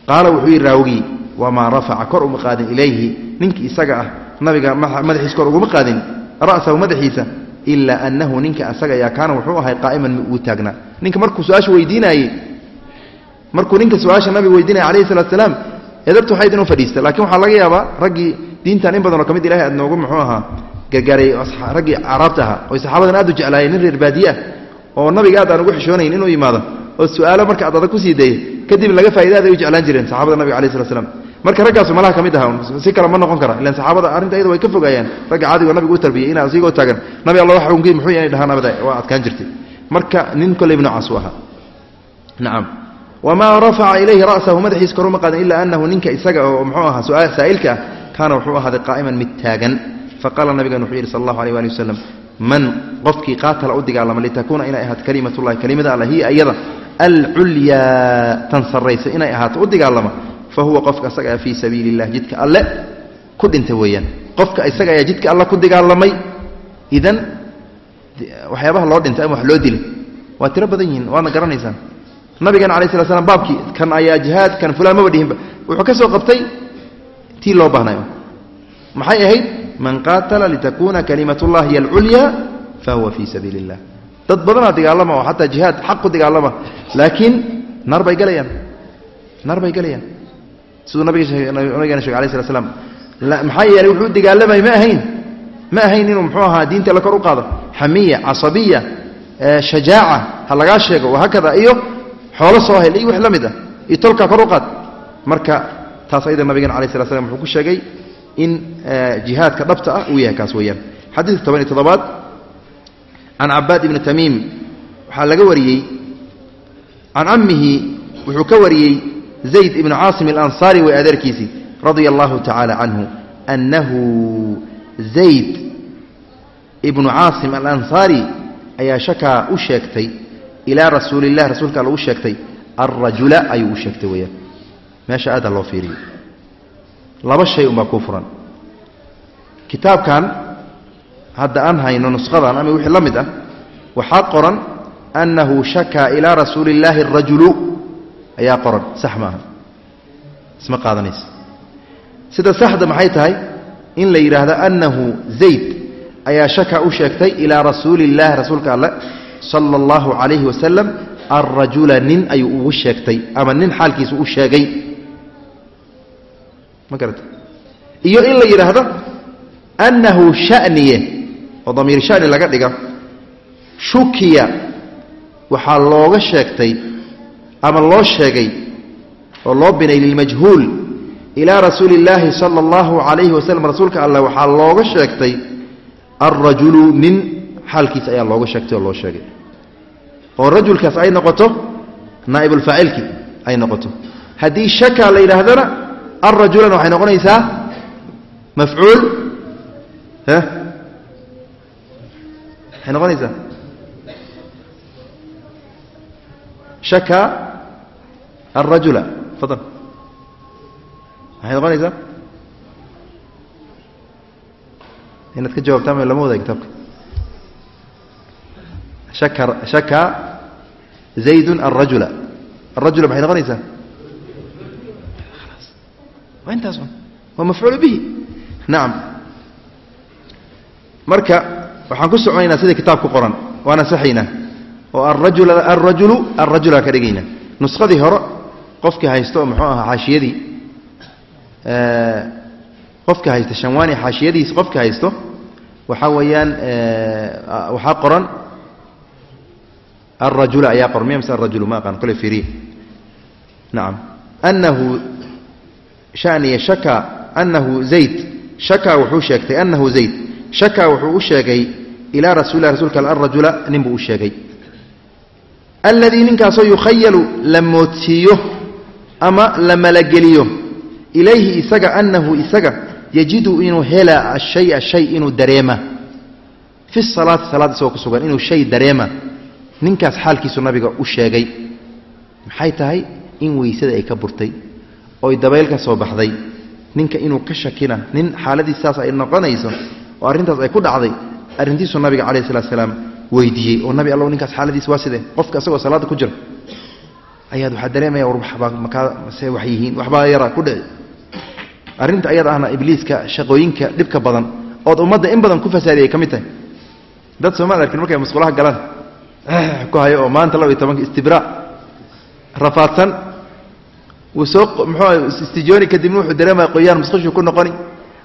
qaala wuxuu yidhi raawigii wamaa rafaca kor uma qaadin ilayhi. Ninkii isaga ah nabiga madaxiisa kor uguma qaadin ra'sahu madaxiisa ilaa annahu ninka asaga ayaa kaana wuxuu ahay qaa'iman uu taagnaa ninka markuu su'aasha weydiinaayey markuu ninka su'aasha nabiga weydiinaya alayhi salatu salaam edabtu waxayd inuu fadhiista lakiin waxaa laga yaabaa raggii diintan in badanoo ka mid ilahay aad noogu muxuu ahaa gargaaray raggii acraabta ahaa oy saxaabadan aad u jeclaayeen nin reer baadiye ah oo nabiga aad aan ugu xishoonayn inuu yimaado oo su'aalo marka ad adag ku sii dayey kadib laga faa'idaad ay u jeclaan jireen saxabada nabiga alayh slat slam marka raggaasu malaha ka aha si kale ma noqon kara ilan saxaabada arrinta iyada way ka fogaayaan ragga caadigo nabigu u tarbiyey inaa asigoo taagan. Nabi alla wax xukunkii muxuu inay dhahaan abada waa adkaan jirtay. Marka nin kolleyb noocaas u ahaa. Nacam wamaa rafaca ilayhi ra'sahu madaxiis koruma qaadan ilaa annahu ninka isaga oo muxuu ahaa saa'ilka ah kaana wuxuu ahaaday qaa'iman mid taagan. Faqaala nabigan wuxuu yidhi sal allahu alيh waali wasalam man qofkii qaatala u dagaalama litakuuna inay ahaato kalimatullahi kelimada alla hiya iyada alculyaa tan sarraysa inay ahaato u dagaalama. Fa huwa qofka isaga ah fii sabiili illah jidka alle ku dhinta weeyaan. Qofka isaga ayaa jidka alle ku dagaalamay. Idan waxyaabaha loo dhintay ama wax loo dilay. Waa tiro badan yihiin waadna garanaysaan. Nabigeena alay slat slam baabkii kan ayaa jihaad kan fulaan maba dhihinba wuxuu ka soo qabtay tii loo baahnayo maxay ahayd? Man qaatala litakuuna kalimat ullahi hiy alculyaa fahuwa fii sabiili illah dad badanaa dagaalama oo xataa jihaad xaq ku dagaalama. Laakiin naar bay galayaan. Naar bay galayaan. Siduu nabigana shege alay slat slam maxaa yeeley wuxuu dagaalamay ma ahayn ma ahayn inuu muxuu ahaa diinta la kor u qaado. Xamiya casabiya shajaaca ha lagaa sheego wahaakada iyo xoolo soo hel iyo wix la mid ah iyo tolkaa kor u qaad. Marka taas ayada nabigana alay slat slam wuxuu ku sheegay in jihaadka dhabta ah uu yahay kaas weeyaan. Xadiidka toban iyo toddobaad can cabaad ibni tamiim waxaa laga wariyey can cammihi wuxuu ka wariyey zayd ibnu caasim alansaari way adeerkiisii radia allahu tacaala canhu annahu zayd ibnu caasim alansaari ayaa shakaa u sheegtay ilaa rasuuli illah rasuulka alla u sheegtay alrajula ayuu u sheegtay weeyaan meesha aada loo fiiriyey laba shay unbaa kuu furan kitaabkan hadda aan hayno nushadan ama wixii la mid ah waxaa qoran annahu shakaa ilaa rasuuli illaahi arajulu ayaa qoran sax maaha. Isma qaadanaysa sida saxda maxay tahay? In la yidhaahdo annahu zayd ayaa shakaa u sheegtay ilaa rasuuli illahi rasuulka alle sala allahu calayhi wasalam alrajula nin ayuu ugu sheegtay ama nin xaalkiisa u sheegay. Ma garata? Iyo in la yidhaahdo annahu shaniye oo damiir shani laga dhiga shukiya waxaa looga sheegtay ama loo sheegay oo loo binay lilmajhuul ilaa rasuuli illaahi sala allahu calayhi wasalam rasuulka allah waxaa looga sheegtay alrajulu nin xaalkiisa ayaa looga sheegtay oo loo sheegay. Oo rajulkaas ay noqoto naa'ibulfaacilki ay noqoto. Haddii shaka la yidhaahdana alrajulan waxay noqonaysaa mafcuul waxay noqonaysaa shaka alrajula fadal maxay noqonaysaa inaad ka jawaabtaan ma lama wadaa kitaabka shaka shaka zaydun alrajula alrajula maxay noqonaysaa waa intaas waa mafcuulu bihi waxaan ku soconaynaa sida kitaab ku qoran waana saxaynaa oo arajul alrajulu alrajula ka dhigayna. Nuskhadii hore qofkii haysto muxuu ahaa xaashiyadii. Qofka haysta shanwaani xaashiyadiis qofka haysto waxaa weeyaan waxaa qoran alrajula ayaa qoran. Miya mise alrajulu ma aqaan? Kole fiiriye nacam annahu shaniya shaka annahu zayd. Shaka wuxuu sheegtay annahu zayd shaka wuxuu u sheegay ilaa rasuulilah rasulka alrajula nin buu u sheegay. Alladii ninkaasoo yukhayalu la moodsiiyo ama la malageliyo ilayhi isaga annahu isaga yajidu inuu hela ashaya shay inuu dareema. Fi salaati salaad isagoo ku sugan inuu shay dareema. Ninkaas xaalkiisu nabiga u sheegay. Maxay tahay? In weysada ay ka burtay oy dabayl ka soo baxday. Ninka inuu ka shakina nin xaaladiis saas ay noqonayso oo arrintaas ay ku dhacday arrintiisu nabiga calayhi salatu salaam weydiiyey oo nabi allow ninkaas xaaladiis waa sidee? Qofka isagoo salaadda ku jira. Ayaad waxaa dareemaya war wax yihiin waxbaa yara ku dhici arrinta ayada ahna ibliiska shaqooyinka dhibka badan ood ummadda in badan ku fasaadiyay ka mid tahay. Dad soomaad arkin markay musqulaha galaan ku hayo oo maanta laba iyo tobanka istibraa rafaadsan wuu soo muxuu istijooni kadibna wuxuu dareemaya qoyaan musqushuu ku noqoni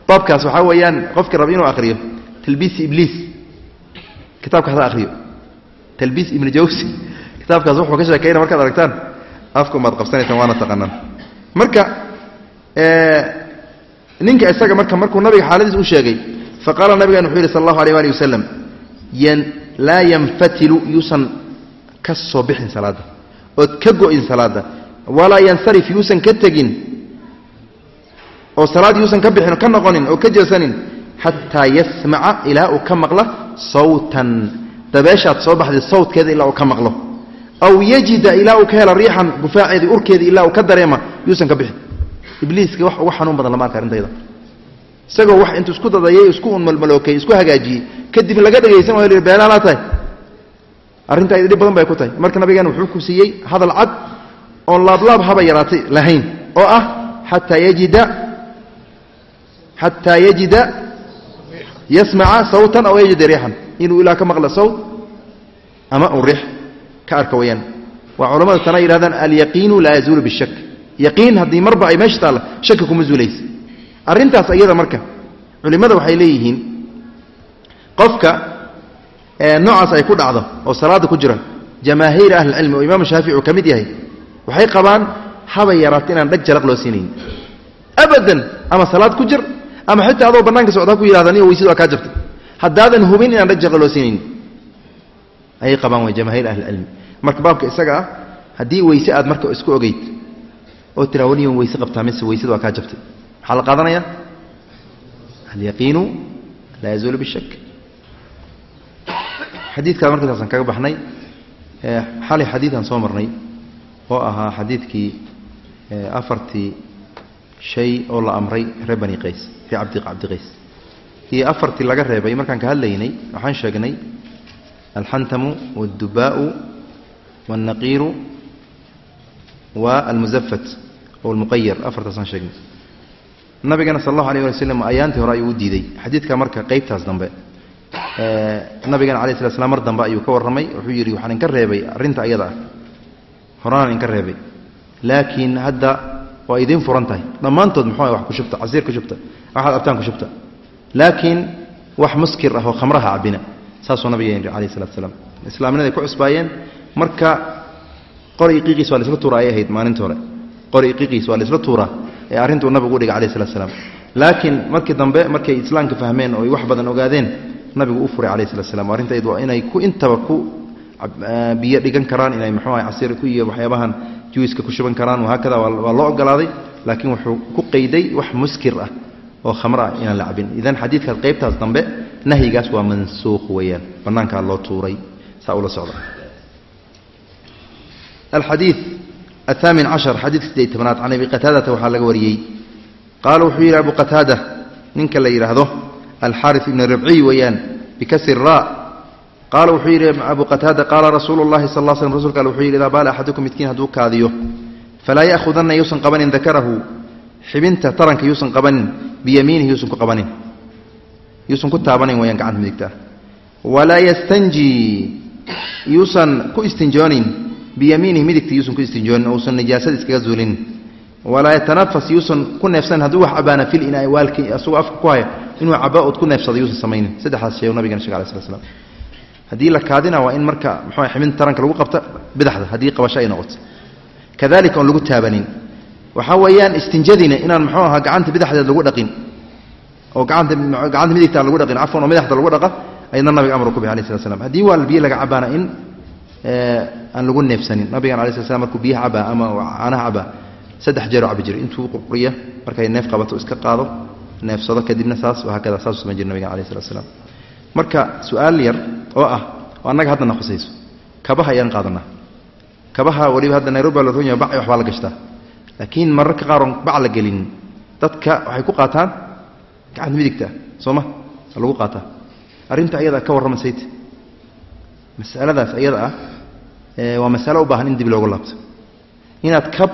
baabkaas waxaa weeyaan qofkii raba inuu akhriyo. Talbiis ibliis. Kitaabka hada akhriyo. Talbiis ibnu jawsi kitaabkaas wuxuu ka sheekayna markaad aragtaan afka umaad qabsanaysaan waana taqaanaan. Marka ninka isaga marka markuu nabiga xaaladiis u sheegay faqaala nabigan wuxuu yidhi sal allahu alيh ali wasalam laa yanfatilu yuusan ka soo bixin salaadda ood ka go'in salaadda walaa yansarif yuusan ka tegin oo salaad yuusan ka bixin oo ka noqonin oo ka jeesanin xataa yasmaca ilaa uu ka maqlo sawtan. Dabeeshaad soo baxday sawtkeeda ilaa uu ka maqlo. Aw yajida ilaa uu ka helo riixan gufaaceedii urkeeda ilaa uu ka dareema yuusan ka bixin. Ibliiska wax uga xanuun badan lama arka arrintayda isagoo wax intuu isku dadayay isku unmalmalookay isku hagaajiyey kadib laga dhegaysan wayo beenaalaa tahay. Arrintaayda dhib badan bay ku tahay. Marka nabigeena wuxuu ku siiyey hadal cad oon laablaab haba yaraatay lahayn oo ah xataa yajida xataa yajida yasmaca sawtan aw yajida riixan. Inuu ilaa ka maqla sawt ama uu riix ka arka weyaan waa culamada tana yidhahdaan alyaqiinu laa yazuulu bishak yaqiin haddii marba ay meesha taalla shaki kuma zuulaysa. Arrintaas iyada marka culimmada waxay leeyihiin qofka noocaas ay ku dhacdo oo salaadda ku jira jamaahiir ahlicilmi oo imaam shaafici uu ka mid yahay waxay qabaan habay yaraato inaan dheg jalaq loo siinayn. Abadan ama salaad ku jir ama xitaa adoo bannaanka socda ku yidhahda niyo weysadu waa kaa jabtay haddaadan hubin inaan loo siinayn. Ayay qabaan way jamaahiir ahlicilmi marka baabka isaga ah haddii weyse aad marka isku ogeyd oo tiraa waniyon weyse qabtaa mise weysadu waa kaa jabtay maxaa la qaadanaya? Alyaqiinu laa yazuulu bishak xadiidkaas markaasaan kaga baxnay xalay xadiidaan soo marnay oo ahaa xadiidkii afartii shay oo la amray reer bani qays fii cabdi cabdi qays iyo afartii laga reebay markaan ka hadlaynay waxaan sheegnay alxantamu waاddubaau waاlnaqiiru wa almusafat oo almuqayar afartaasaan sheegnay nabigana sal allahu alيh ali waslam ayaantii hore ayuu u diiday xadiidka marka qaybtaas dambe nabigana alay slat slam mar dambe ayuu ka warramay wuxuu yidhi waxaan inka reebay arrinta ayada ah horaan inka reebay laakiin hadda waa idiin furan tahay dhammaantood muxuu wax ku shubta casiir ku shubta waxaad abtaan ku shubta. Laakiin wax muskir ah oo khamraha cabina saasuu nabiga yidhi alayh salatu salaam. Islaamnimaday ku cusbaayeen marka qori iqiiqiis waa laisla tuura ay ahayd maalinta hore qori iqiiqiis waa laisla tuuraa ee arrintuu nabigu u dhigay alayh salatu salaam. Laakiin markii dambe markay islaamka fahmeen oo wax badan ogaadeen nabigu u furay alayh salatu slam arrintayd waa inay ku intaba ku biyo dhigan karaan inay muxuuaha casiir ku iyo waxyaabahan juiska ku shuban karaan wahaakada waa loo ogolaaday laakiin wuxuu ku qayday wax muskir ah oo khamr ah inaan la cabin idan xadiidkaas qaybtaas dambe nahyigaas waa mansuuq weeyaan. Bannaankaa loo tuuray. Saa ula socda. Alxadiid athaamin cashar xadiidka sideed tobnaad can abi qataadata waxaa laga wariyey. Qaala wuxuu yidhi abu qataada ninka la yidhaahdo alxaari ibn ribciy weeyaan bikasri ra qaala wuxuu yidhi abu qataada qaala rasuulu llahi sal l slm rsulka al wuxuu yidhi idaa baala axadukum midkiin hadduu kaadiyo falaa ya'hudanna yuusan qabanin dakarahu xibinta taranka yuusan qabanin biyamiinihi yuusan ku qabanin yuusan ku taabanin weyaan gacanta midigta walaa yastanjii yuusan ku istinjoonin biyamiinihi midigta yuusan ku istinjoonin uusan nijaasada iskaga zuulin walaa yatanafas yuusan ku neefsanin hadduu wax cabaana fil inaa waalki asagoo afka ku haya inuu caba ood ku neefsada yuusan samaynin saddexdaas shay nabigana sheg alay slat slam haddii la kaadina waa in marka muxuu xibinta taranka lagu qabta bidaxda haddii qabasho ay noqoto. Kadalika oon lagu taabanin. Waxaa weeyaan istinjadiina inaan muxuu ahaa gacanta bidaxdeed lagu dhaqin. Oo gacanta midigta lagu dhaqin cafwan oo madaxda lagu dhaqa ayadna nabiga amru ku bixi alay slat slam haddii waa biyo laga cabaana in aan lagu neefsanin. Nabigan alay slat slam markuu biyaha cabaa ama caanaha cabaa saddex jeeroo cabi jiray. Intuu qurquriya markay neef qabato iska qaado neefsado kadibna saas haakada saasuu samayn jira nabigan alayh slat slam marka su'aal yar oo ah oo annaga haddana khusayso kabaha ayaan qaadanaa. Kabaha weliba hadda nairobi la ronya bac waxbaa la gashtaa. Laakiin mararka qaaroon bac la gelin. Dadka waxay ku qaataan gacanta midigta soo ma? Lagu qaataa. Arrinta ayada ka warrama masaladaas ayada ah waa masalo u baahan in dib loogu laabto. Inaad kab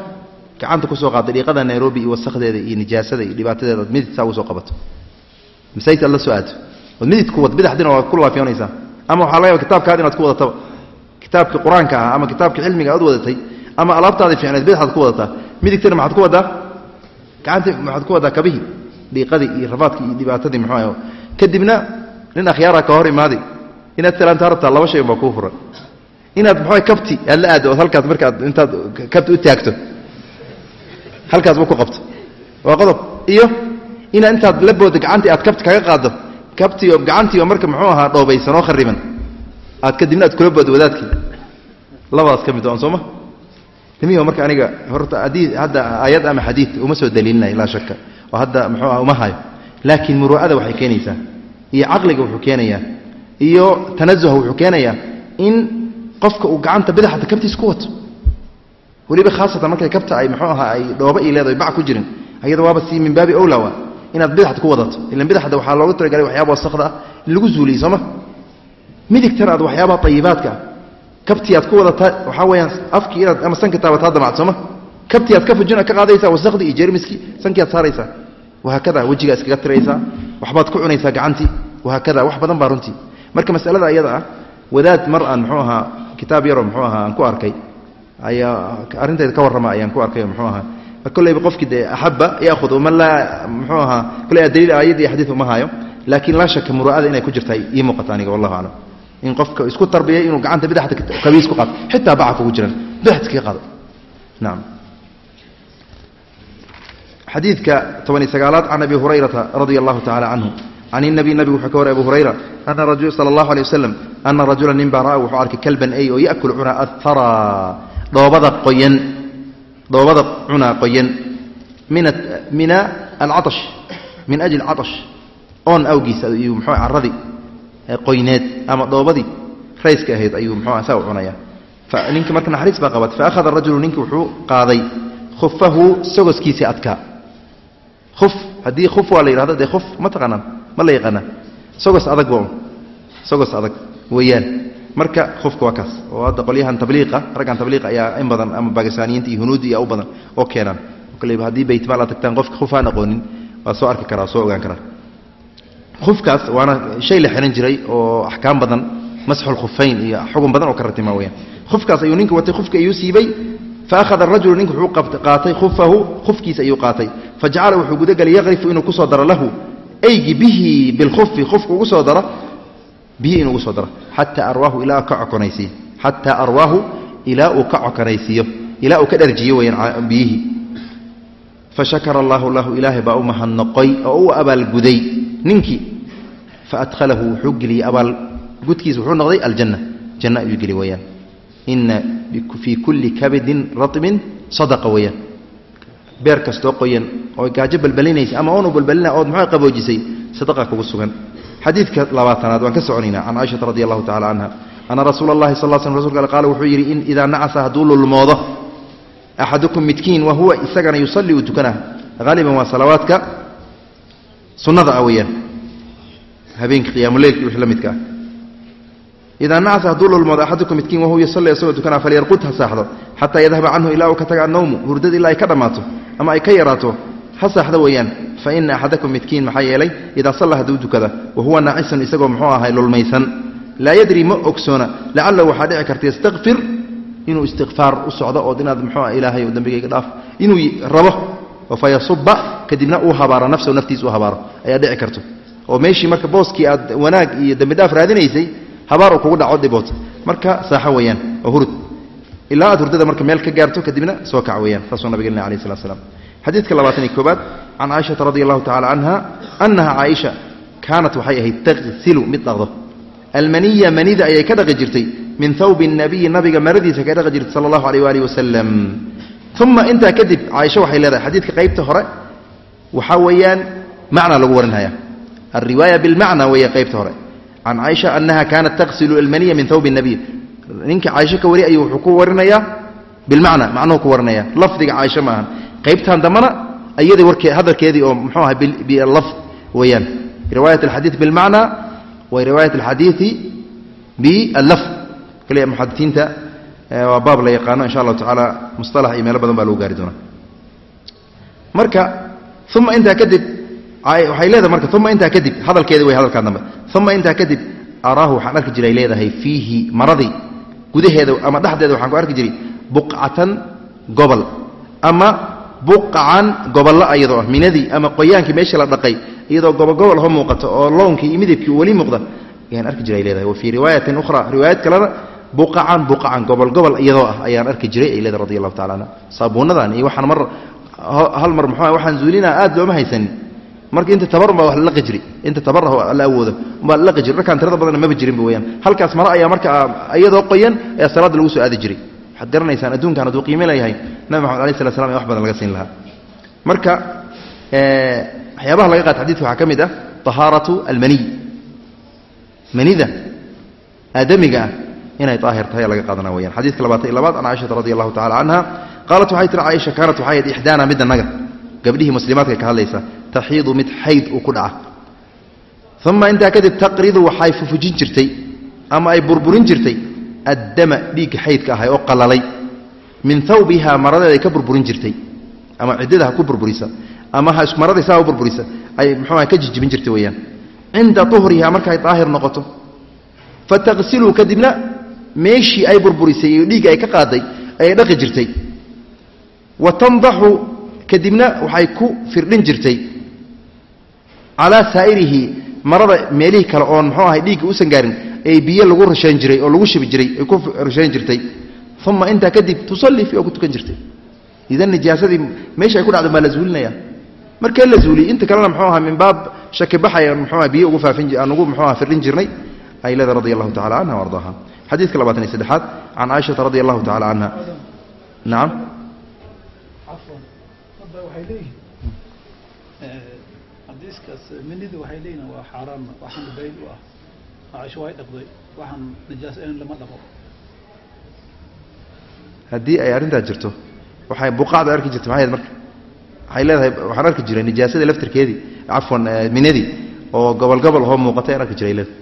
gacanta ku soo qaaddo dhiiqada nairobi iyo wasakdeeda iyo nijaasada iyo dhibaatadeeda ad midid saa ugu soo qabato. Masaajid aad soo aado ood midid ku wad bidaxdina waad ku laafiyoonaysaa ama waxaa laga yaba kitaabkaadi inaad ku wadataba. Kitaabkii qur'aanka ah ama kitaabkii cilmiga aad wadatay ama alaabtaadii fiicneed bidaxaad ku wadataa. Midigtana maxaad ku waddaa? Gacanta maxaad ku waddaa kabihii dhiiqadii iyo rafaadkii iyo dhibaatadii muxuu kadibna nin akhyaara ka hor imaaday inaad salaanta rabtaa laba shay baa kuu furan. Inaad muxuu kabti aad la aado halkaas markaad intaad kabti u taagto. Halkaasba ku qabto. Waa qodob. Iyo inaad intaad la boodo gacantii aad kabti kaga qaaddo kabtiio gacantiio marka muxuu ahaa dhoobaysan oo khariban aad kadibna aad kula boodo wadaadkii. Labadaas ka mid on sooma? Nimiyo marka aniga horta haddii hadda aayad ama xadiid uma soo daliilinayo laa shaka oo hadda muxuu aha uma hayo. Laakiin muruu'ada waxay keenaysaa iyo caqliga wuxuu keenayaa iyo tanazuha wuxuu keenayaa in qofka uu gacanta bidaxata kabtiis ku wato. Weliba khaasatan markay kabta ay muxuu ahaa ay dhooba ii leedahay bac ku jirin ayada waaba sii min baabi owlawa inaad bidaxda ku wadato. Ilan bidaxda waxaa loogu talagalay waxyaaba wasakda ah lagu zuuliyo sooma midigtana aad waxyaabaha ayibaadka ah. Aad ku wadataa waxaa weyaan afkii inaad ama sanka taabataa damacd sooma aad ka fujina ka qaadaysaa wasakhdii iyo jeermiskii sankii aad saaraysaa wahaakada wejigaa iskaga tiraysaa waxbaad ku cunaysaa gacantii. Wahaakada wax badan baa runtii. Marka masalada ayada ah wadaad mar aan muxuu ahaa kitaab yaroo muxuu ahaa aan ku arkay ayaa arrinteeda ka warrama ayaan ku arkay muxuu ahaa kolleyba qofkii dee axabba yaahudu man laa muxuu ahaa kolley daliil aayad iyo xadiid uma haayo laakiin laa shaka muru'ada inay ku jirta ii muuqata aniga wallahu aclam in qofka isku tarbiyay inuu gacanta bidaxda kabiis ku qaado xitaa baca kugu jiran bidaxda kaga qaado. Nacam xadiidka toban iyo sagaalaad can abi hurayrata radia allahu tacala canhu can inabiy nabigu wuxuu ka waray abu hurayra sala allahu alay wasalam ana rajula nin baa ra'a wuxuu arkay kalban ay oo ya'kul cunaa athara dhoobada dhoobada cunaa qoyan. Min mina alcatash min ajli catash oon awgiisa ayuu muxuu carradii qoyneed ama dhoobadii rayska ahayd ayuu muxuu saa u cunaya ninki marka naxariis baa qabatay fa akhada rajulu ninki wuxuu qaaday khufahu sogoskiisii adkaa. Uf haddii uf waa la yidhahdo dee uf ma taqaanaan ma la yaqaanaa sogos adag sogos adag weeyaan marka ufka waa kaas oo hadda qolyahan tabliiqa raggan tabliiqa ayaa in badan ama bakistaaniyiinta iyo hunuudda iyo u badan oo keenaan. Koleyba haddii baytmaal aad tagtaan qofka uf aan aqoonin waa soo arki karaa soo ogaan karaa. Ufkaas waana shay la xihan jiray oo axkaam badan masxul khufayn iyo xugun badan oo ka ratimaa weyaan ufkaas ayuu ninka watay ufka ayuu siibay faahada rajulu ninku wuxuu qaatay khufahu khufkiisa ayuu qaatay. Fajacala wuxuu gudagelay yaqrifu inuu ku soo daro lahu aygi bihi bilkhufi khufka ugu soo daro bihi inuu ugu soo daro xataa arwaahu ilaa ka cokonaysiiyo. Xataa arwaahu ilaa uu ka cokonaysiiyo. Ilaa uu ka dharjiyo weyaan biyihii fashakara allaahu lahu ilaahay baa u mahadnoqoy oo u abaalguday ninkii faadhalahu wuxuu geliyey abaalgudkiisa wuxuu noqday aljanna. Janna ayuu geli weyaan ina fii kulli kabidin ratbin sadaqa weeyaan. Beer kastoo qoyan oo gaajo balbalinaysa ama oonu balbalina ood muxuu qaboojisay sadaqa kugu sugan xadiidka labaatanaad waan ka soconaynaa can caaishata radi allahu tacala canha ana rasuula allahi sal sl rasulka al qaala wuxuu yidhi in idaa nacasa hadduu lulmoodo axadukum midkiin wa huwa isagana yusalli uu tukanaa haaliban waa salawaadka sunnada ah weeyaan. Habeenka qiyaamuleylki wixii la midka ah. Idaa nacasa hadduu lulmoodo axadukum midkiin wahuwa yusalli isagoo tukanaa falyarqud ha saaxdo xataa yadhaba canhu ilaa uu ka taga annowmu hurdada ilaa ay ka dhammaato ama ay ka yaraato ha saaxdo weeyaan. Fa ina axadakum midkiin maxaa yeelay idaa salla hadduu tukada wa huwa naacisun isagoo muxuu ahay lulmaysan. Laa yadri ma ogsoona. Lacalahu waxaa dhici karta yastakfir inuu istikfaar u socdo ood inaad muxuu ah ilaahay dembigayga dhaaf inuu rabo oo fa yasuba kadibna uu habaaro nafsahu naftiisa u habaaro. Ayaa dhici karto. Oo meeshii marka booskii aad wanaag iyo dembidhaaf raadinaysay habaar uu kugu dhaco dhiboota marka saaxo weeyaan oo hurud. Ilaa aad hurdada marka meel ka gaarto kadibna soo kac weeyaan. Saasuu nabigeenna alayh salatu slam xadiidka labaatan iyo koobaad can caaishata radi allahu tacala canha annaha caaisha kaanat waxay ahayd taqsilu mid dhaqdo. Almaniya manida ayay ka dhaqi jirtay. Min hawbi nabiyi nabiga maradiisa ka dhaqi jirtay sala allahu alayh waalih wasalam uma intaa kadib caaisha waxay leedahay xadiidka qaybta hore waxaa weeyaan macna lagu warinhaya. Alriwaaya bilmacna weeye qaybta hore. Can caaisha anaha kaanat taqsilu almaniya min hawbi nabiy ninka caaisho ka wari ayuu wuxuu ku warinayaa bilmacna macnuhu ku warinaya lafdiga caaisho ma ahan qaybtan dambana iyadii warkee hadalkeedii oo muxuu aha bilafd weeyaan. Riwaayat alxadiid bilmacna wa riwaayat alxadiidi billafd kaliya muxadisiinta waa baab la yaqaano insha allahu tacaala musalax iyo meelo badan baa lagu gaari doonaa. Marka uma intaa kadib waxay leedahay marka uma intaa kadib hadalkeedi way hadalkaa dambe. Uma intaa kadib araahu waxaan arki jiray leedahay fiihi maradii gudaheeda ama dhexdeeda waxaan ku arki jiray buqcatan gobol ama buqacan gobollo iyadoo ah minadii ama qoyaankii meeshii la dhaqay iyadoo gobolgobol ho muuqato oo loonkii iyo midabkii weli muuqda. Ayaan arki jiray leedahay wa fii riwaayatin ukhra riwaayad kalena buqacan buqacan gobol gobol iyadoo ah ayaan arki jiray ay leedahay radi allahu tacala anha saabuunadan iyo waxaan mar hal mar muxuu waxaan zuulinaa aad looma haysanin. Marka inta tabarun baa wax la laqi inta tabar ah la awoodo baa la laqi jiri tirada badanna maba jirinba weyaan halkaas mara ayaa marka iyadoo qoyan ayaa salaadda lagu soo aadi jiray waxaad garanaysaan adduunkan hadduu qiime leeyahay nabi maxamed alai slat slam ee wax badan laga siin lahaa. Marka waxyaabaha laga qaata xadidka waxaa ka mid ah tahaaratu almaniy manida aadamiga ah inay daahir tahay laga qaadana weyaan xadiidka labaatan iyo labaad an caaishata radi allahu tacala canha qaalat waxay tiri caaisha kaanat waxay ahayd ixdaana midanaga gabdhihii muslimaadka ka hadlaysa taxiidu mid xayd uu ku dhaca. Uma intaa kadib taqridu waxay fufujin jirtay ama ay burburin jirtay addama dhiigga xaydka ahay oo qalalay. Min thawbiha maradeeda ay ka burburin jirtay. Ama ciddada ha ku burburisa. Ama ha maradii saa burburisa. Ay muxuuha ka jijibin jirtay weeyaan. Cinda uhriha markaay daahir noqoto. Fataqsiluu kadibna meeshii ay burburisay iyo dhiigga ay ka qaaday ayay dhaqi jirtay. Wa tandaxu kadibna waxay ku firdhin jirtay. Calaa saa'irihi marada meelihii kale oon muxuu ahay dhiigga usan gaarin ee biyo lagu rashayn jiray oo lagu shibi jiray ay ku rashayn jirtay. Uma intaa kadib tusallii fi oo ku tukan jirtay. Idan nijaasadii meesha ay ku dhacdo baa la zuulinaya. Markee la zuuliyey inta kalena muxuu ahaa min baab shaki baxaya muxuu aha biyo ugu faafin aan ugu muxuu aha firdhin jirnay ay leeda radi allahu tacala canha wa ardaaha. Xadiidka labaatan iyo saddexaad can caaishata radi allahu tacala canha nacam xadiiskaas minida waxay leeyihiin waa xaaraan waxaan bayl u ah caaisho way dhaqday waxaan nijaas in lama dhaqo. Haddii ay arrintaas jirto waxay buqacda arki jirta maxay marka? Waxay leedahay waxaan arki jiray nijaasada laftirkeedii cafwan minadii oo gobol gobol hoo muuqatay aan arki jiray leeda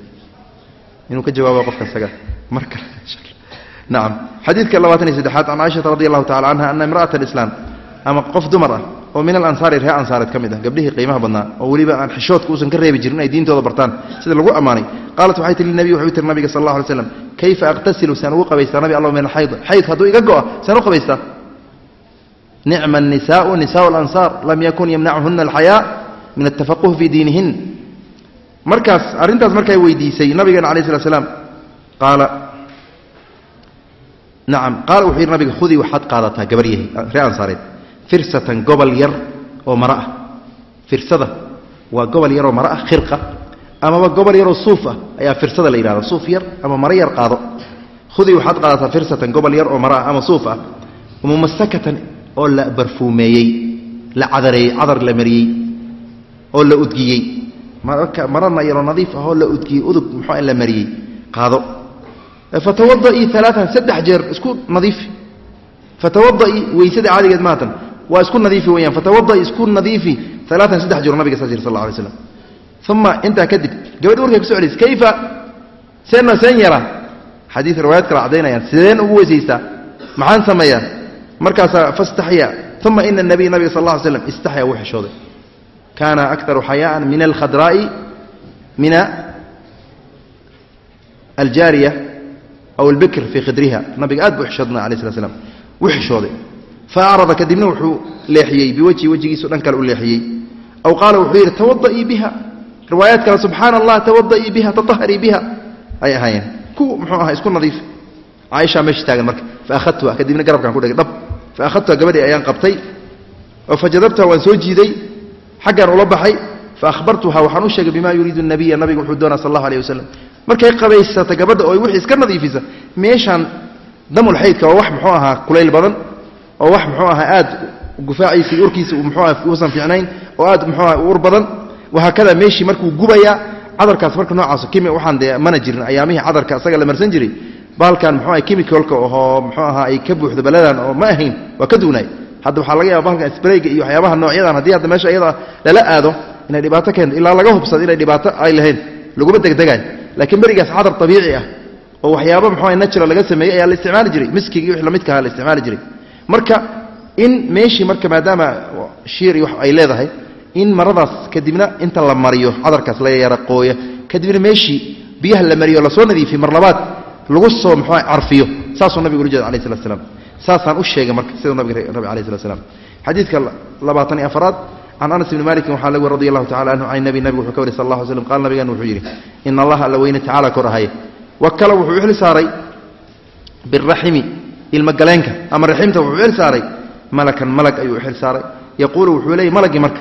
inuu ka jawaabo qofka isaga mar kale xadiidka labaatan iyo saddexaad can caaishata radi allahu tacala canha ana imra'ata alislaam ama qof dumar ah oo min alansaari reer ansaareed ka mid ah gabdhihii qiimaha badnaa oo weliba aan xishoodka uusan ka reebi jirin inay diintooda bartaan sida lagu ammaanay. Qaalat waxay tii linabiy waxay u tiri nabiga sal allah alay slam kayfa aqtasilu? Saan ugu qabaystaa nabi allah min alxayd xayd hadduu iga go'a saan u qabaystaa nicma annisaau nisaau alansaar lam yakun yamnachuhuna alxayaa min altafaquh fii diinihin. Markaas arrintaas markay weydiisay nabigeena alayh slat slaam qaala nacam. Qaala wuxuu yidhi nabiga khudii waxaad qaadataa gabaryahay reer ansaareed firsatan gobol yar oo maro ah. Firsada waa gobol yaroo maro ah khirqa amaba gobol yaroo suuf ah. Ayaa firsada la yidhahda suuf yar ama maro yar qaado. Khudii waxaad qaadataa firsatan gobol yar oo maro ah ama suuf ah. Mumasakatan oo la barfuumeeyey la cadareeyey cadar la mariyey oo la udgiyey. Marana yaroo nadiif ah oo la udgiyey udug muxuu la mariyey qaado. Fatawadaii alaaan saddex jeer isku nadiifi fatawadaii weysada caadigeed maatan waa isku nadiifi weyaan fatawadaii isku nadiifi alaaan saddex jeer nabiga sal la alay slam uma intaa kadib gabadhi warkay kuso celis kayfa? Seena seen yara? Xadiid riwaayad kale caddaynayaan sideen ugu weysaystaa maxaan sameeyaa? Markaasaa fastaxya. Uma ina nabiy nabiga sal alay slam istaxya wuu xishooday. Kaana akaru xayaaan min alkhadraa'i mina aljaariya aw albikr fii khidriha. Nabiga aad buu xishoodna alay slat slam wuu xishooday fa acrada kadibna wuxuu leexiyey biwajhi wejigiisu dhan kale u leexiyey. Aw qaala wuxuu yidhi tawada'ii biha. Riwaayaad kale subxaana allah tawada'ii biha tataharii biha. Ay ahaayeen. Ku muxuu ahaa isku nadiif. Caaishaa meesha taagan marka faahadtuha kadibna garabkaan ku dhigay dhab faahadtuha gabadhii ayaan qabtay oo fajadabtuha waan soo jiiday xaggaan ula baxay faahbartuha waxaan u sheegay bima yuriidu nabiya nabiga wuxuu doonaa sal allahu aleyh wasalam markay qabaysata gabadha oo wixii iska nadiifisa meeshaan damulxaydka waa wax muxuu ahaa kulayl badan oo wax muxuu ahaa aad gufaaciisa iyo urkiisa aha uusan fiicnayn oo aad muxuu aha ur badan wahaakada meeshii markuu gubayaa cadarkaas marka noocaaso kimi waxaan dee mana jirin ayaamihii cadarka isaga la marsan jiray bahalkan muxuu aha chemicalka ohoo muxuu ahaa ay ka buuxdo baladan oo ma ahayn waa ka duunaay hadda waxaa laga yaba bahalkan sprayga iyo waxyaabaha noocyadan haddii hadda meesha iyada lala aado inay dhibaato keento ilaa laga hubsado inay dhibaato ay lahayn laguma degdegaay laakiin berigaas cadar abiici ah oo waxyaaba muxuu natural laga sameeyey ayaa la isticmaali jiray miskigi wix lamidkaha la isticmaali jiray marka in meeshii marka maadaama shiir iyo ay leedahay in maradaas kadibna inta la mariyo cadarkaas la yara qooya kadibna meeshii biyaha la mariyo la soo nadiifiyo mar labaad lagu soo muxuu carfiyo. Saasuu nabigu ula jeeda alayh salat slam saasaan u sheegay marka siduu nabiga rabi alayh salat slam xadiidka labaatan iyo afaraad can anas bni malikin waxaa lagu radi allahu tacala anhu can nabi nabigu wuxuu ka wari sal allah slam qaala nabigan wuxuu yidhi ina allaha alla weyne tacala kor ahaye wakala wuxuu u xil saaray biraximi ilmagaleenka ama raximta wuxuu xil saaray. Malakan malag ayuu xil saaray. Yaquulu wuxuu leeyay malagii marka.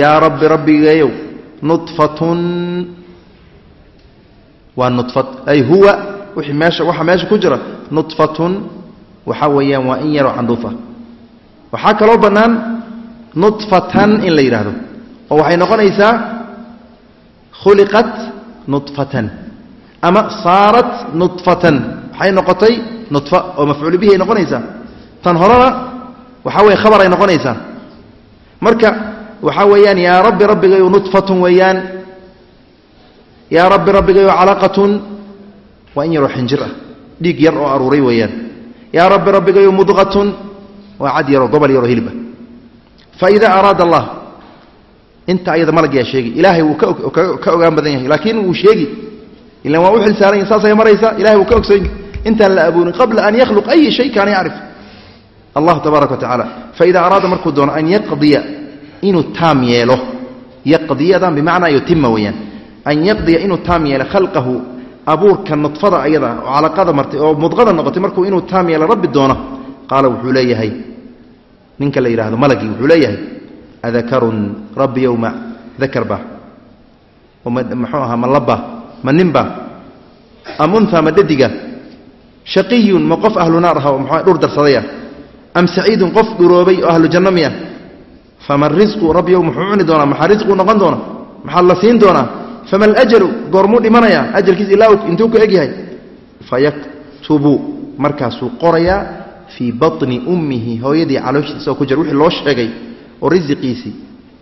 Yaa rabbi rabbigeeyow nudfatun waa nudfad ay huwa meesha waxa meesha ku jira. Nudfatun waxaa weeyaan waa in yaroo candhuufa waxaa kaloo bannaan nudfatan in la yidhaahdo oo waxay noqonaysaa khuliqat nudfatan ama saarat nudfatan waxay noqotay nudfa oo mafcuulu bihi ay noqonaysaa tan horena waxaa weye khabar ay noqonaysaa marka waxaa weeyaan yaa rabbi rabbigayo nudfatun weeyaan. Yaa rabbi rabbigayo calaqatun. Waa in yaroo xinjir ah dhiig yar oo aruuray weeyaan. Yaa rabbi rabbigayo mudqatun. Waa cad yaroo gobol yaroo hilibah faida araada allah inta ayada malagyaa sheegi ilaahay wuu ka ogaan badan yahay laakiin wuu sheegi. Ilan waa u xil saaran yahy saasay maraysa ilahay wuu ka ogsoon intaan la aboonin qabla an yakhluq ayi shay kaana yacrif. Allahu tabaaraka wa tacala faida araada markuu doono an yaqdiya inuu taam yeelo. Yaqdiyadan bimacnaa yutima weeyaan. An yaqdiya inuu taam yeelo khalqahu abuurka nudfada ayada oo calaqada martay oo mudqada noqotay markuu inuu taam yeelo rabbi doono. Qaala wuxuu leeyahay ninka la yidhahdo malagii wuxuu leeyahay adakarun rabbi yowma dakar ba. Muxuu ahaa ma labba ma ninba am unha ma dhadiga shaqiyun ma qof ahlu naar aha oo mxua dhur darsadaya am saciidun qof dhuroobay oo ahlu janno miya faman risqu rabbiyow muxuu cuni doonaa? Maxaa risquu noqon doona maxaa la siin doonaa? Fama alajalu goormuu dhimanaya? Ajalkiis ilaa intuu ka egyahay fayaktubu markaasuu qorayaa fii baطni ummihi hooyadii calooshiisa oo ku jira. Wixii loo sheegay oo risiqiisii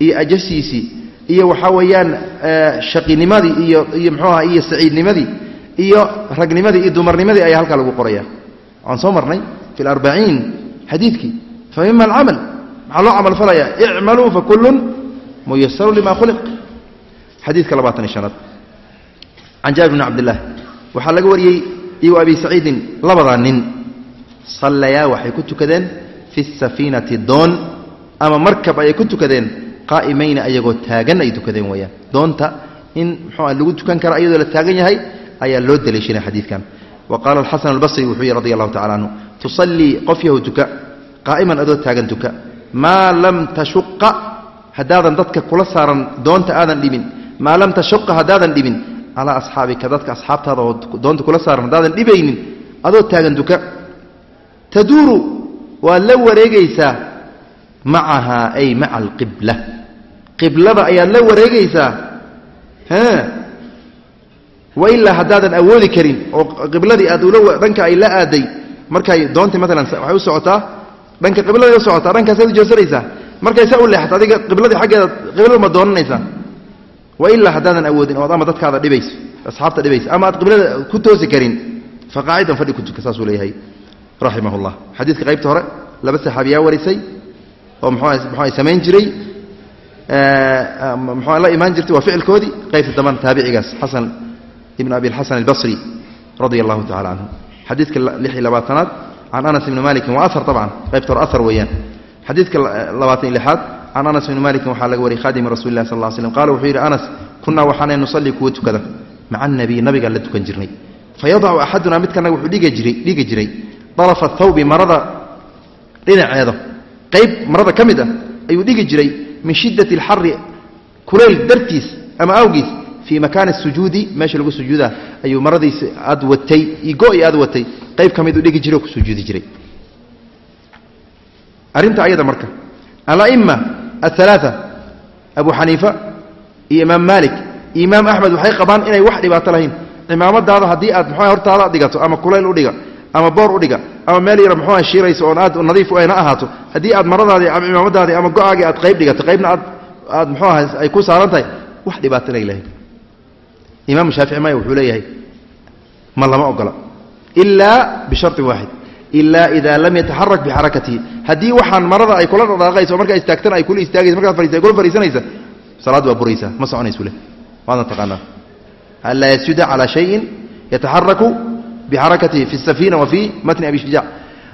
iyo ajasiisii iyo waxaa weeyaan shaqinimadii iyo iyo mxuu aha iyo saciidnimadii iyo ragnimadii iyo dumarnimadii ayaa halkaa lagu qoraya. Waxaan soo marnay fi larbaciin xadiidkii fa mima alcamal maxaa loo camal falaya? Icmaluu fakullun muyasaru lima khuliq. Xadiidka labaatan iyo shanaad. Can jaabir bni cabdillaah waxaa laga wariyey iyo abi saciidin labadaa nin. Sallayaa waxay ku tukadeen fi safiinati doon ama markab ayay ku tukadeen qaa'imayna ayagoo taagan ay tukadeen weeyaan. Doonta in muxuu lagu tukan kara iyadoo la taagan yahay ayaa loo daliishanay xadiidkan. Wa qaala alxasan albasri wuxuu yihi radi allahu tacala canhu tusallii qof yahu tuka qaa'iman adoo taagan tuka. Maa lam tashuqa haddaadan dadka kula saaran doonta aadan dhibin maa lam tashuqa haddaadan dhibin calaa asxaabika dadka asxaabtaada oo doonta kula saaran haddaadan dhibaynin adoo taagan tuka. Taduuru waad la wareegaysaa macahaa ay maca alqibla. Qiblada ayaad la wareegaysaa wailaa haddaadan awoodi karin oo qibladii aad dhanka ay la aaday markay doontii maalan waxay u socotaa dhanka qibladay u socotaa dhankaasaad u jeesanaysaa markay saa u leexato adiga qibladii xaggeeda qiblada ma doonanaysaa. Wailaa haddaadan awoodin ood ama dadkaada dhibayso asxaabta dhibayso ama aad qiblada ku toosi karin faqaacidan fadhi ku tuka saasuu leeyahay raximah xadiidka qaybta hore laba saxaabiyaa warisay oo mxuu samayn jiray mxuu la imaan jirtay waa ficilkoodii qaybta dambana taabicigaas xasan ibn abi alxasan albasri radia allahu tacala canhu xadiidka lix iyo labaatanaad can anas ibni malikin waa ahar طabcan qaybta hore ahar weeyaan xadiidka labaatan iyo lixaad can anas ibni malikin waxaa laga wariyay khadimi rasuli lah sal lla slm qala wuxuu yidhi anas kunaa waxaanay nusalli kuwa tukada maca anabiy nabigaan la tukan jirnay fayadacu axaduna midkanaga wuxuu dhigi jiray darafa thawbi marada dhinaceeda qayb marada ka mid ah ayuu dhigi jiray min shiddati alxari kulayl dartiis ama awgiis fii makaani sujuudi meesha lagu sujuuda ayuu maradiisi aad watay go-i aad watay qayb ka midu dhigi jiro ku sujuudi jiray. Arinta ayada marka. Alama aalaaa abu xaniifa iyo imaam maalik. Iyo imaam axmed waxay qabaan inay wax dhibaato lahayn. Cimaamadaada haddii aad mxua hortaada dhigato ama kulayl udhiga ama boor udhiga ama meel yar mxua shiirayso oon aad nadiif na ahaato haddii aad maradaadii ama imaamadaadii ama go'aagii aad qayb dhigato qaybna aad aad mxuaha ay ku saaran tahay wax dhibaato inay lahayn imaam shaafici maya wuxuu leeyahay ma lama ogola. Ilaa bishari waaxid ilaa idaa lam yataxarak bixarakatihi haddii waxaan marada ay kula dhaqaaqayso markaa istaagtana ay kula istaagaysa markaa kula fariisanaysa salaad waa buraysaa ma soconaysu leh. Waadna taqaanaa. Anlaa yasjuda calaa shayin yataxaraku bixarakatihi fi safiina wa fii matni abi shijaac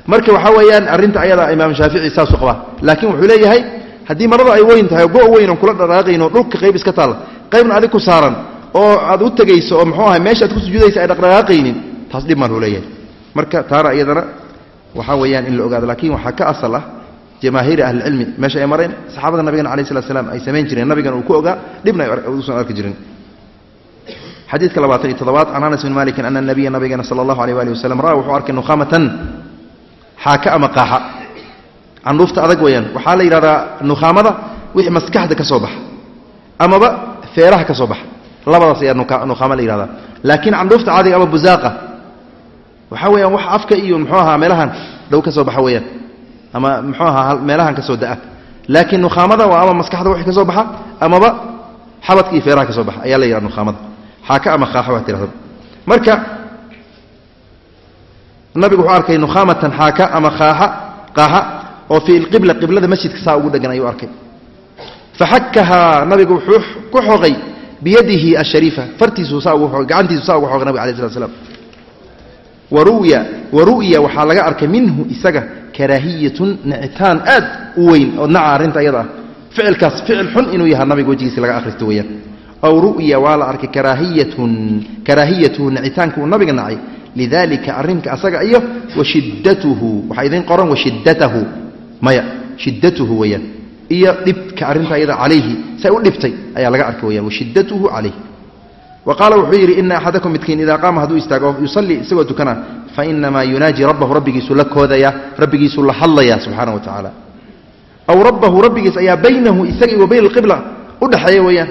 marka waxaa weeyaan arrinta ayada imaam shaafici saasu qabaa. Laakiin wuxuu leeyahay haddii marada ay weyn tahay oo go weyn oon kula dhaqaaqayno dhulka qayb iska taalla. Qaybna adig saaran oo aad u tegayso oo muxuu ahay meesha aad ku sujuudaysa ay dhaqdhaqaaqaynin taas dhib maan uu leeyahay. Marka taana iyadana waxaa weeyaan in la ogaado laakiin waxaa ka asal ah jamaahiiri ahlicilmi meesha ay mareen saxaabada nabigana alai slat slam ay samayn jireen nabigana uu ku ogaa dhibna usan arki jirin xadiidka labaatan iyo toddobaad can anas bin malikin ana nabiya nabigana sala allahu aleyh waali wasalam ra'a wuxuu arkay nukhamatan xaaka ama qaaxa. Candhuufta adag weeyaan waxaa la yidhahdaa nukhaamada wixii maskaxda ka soo baxa amaba feeraha ka soo baxa labadaas ayaa nukhaamo la yihahdaa laakiin candhuufta caadiga ama busaaqa waxaa weeyaan wax afka iyo muxuu ahaa meelahan dhow ka soo baxa weeyaan. Ama muxuu ahaa meelahan ka soo da'a. Laakiin nukhaamada waa ama maskaxda wixii ka baxa amaba xabadka iyo feeraha ka baxa ayaa la yidhahda nukhaamada xaaka ama qaaxa waa tirahda marka nabigu wuxuu arkay nukhaamatan xaaka ama qaaxa qaaxa oo fii lqibla qiblada masjidka saa ugu dhegan ayuu arkay. Faxakahaa nabigu wuxuu ku xoqay biyadihi ashariifa fartiisu saa ugu gacantiisu saa ugu xoqay nabig alai slat slam waru'ya waru'ya waxaa laga arkay minhu isaga karaahiyatun nicitaan aad u weyn oo naca arrinta iyada ah. Ficilkaas ficil xun inuu yahaa nabiga wejigiisa laga akhristo weeyaan. Aw ru'ya waa la arkay karaahiyatun karaahiyatuhu nicitaanka uu nabiga nacay. Lidalika arrinka asaga iyo wa shiddatuhu waxaa idiin qoran wa shiddatahu maya shiddatuhu weeyaan iyo dhibka arrinta iyada calayhi say u dhibtay ayaa laga arkay weyaan washiddatuhu calayh wa qaala wuxuu yidhi ina axadakum midkiin idaa qaama hadduu istaago yusallii isagoo tukana fainamaa yunaaji rabbahu rabbigiisuu la koodaya rabbigiisuu la hadlaya subxaana wa tacaala. Aw rabbahu rabbigiis ayaa baynahu isaga wa bayna alqibla u dhexeeya weeyaan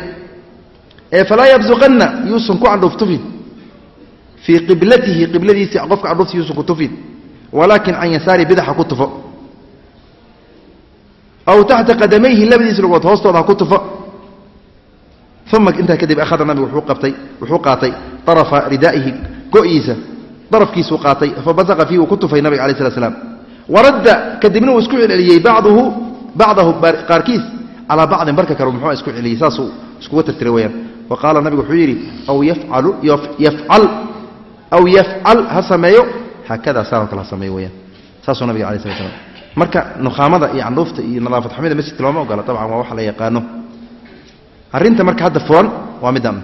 ee falaa yabsuqanna yuusan ku candhuuf tufin. Fii qiblatihi qibladiisii qofka candhuufta yuusan ku tufin. Walaakin can yasaari bidaxa ku tufo aw taxta qadamayhi labadiisa lugood hoostooda ha ku tufo uma intaa kadib ahada nabigu wuxuu qaatay arafa ridaa'ihi go'iisa darafkiisuu qaatay fabasaqa fiihi uu ku tufay nabiga alai slat slam waradda kadibna uu isku celceliyey bacduhu bacdahu qaarkiis calaa bacdin barka kale muxuu isku celiyey saasuu iskuga tirtiray weyaan wa qaala nabigu wuxuu yidhi aw yafcal aw yafcal ha sameeyo haakadaa saanoo kale ha sameeyo weyaan saasuu nabiga alai slat slam marka nukhaamada iyo candhuufta iyo nadaafad xumida masjidka looma ogola dabcan waa wax la yaqaano. Arrinta marka hadda furan waa middan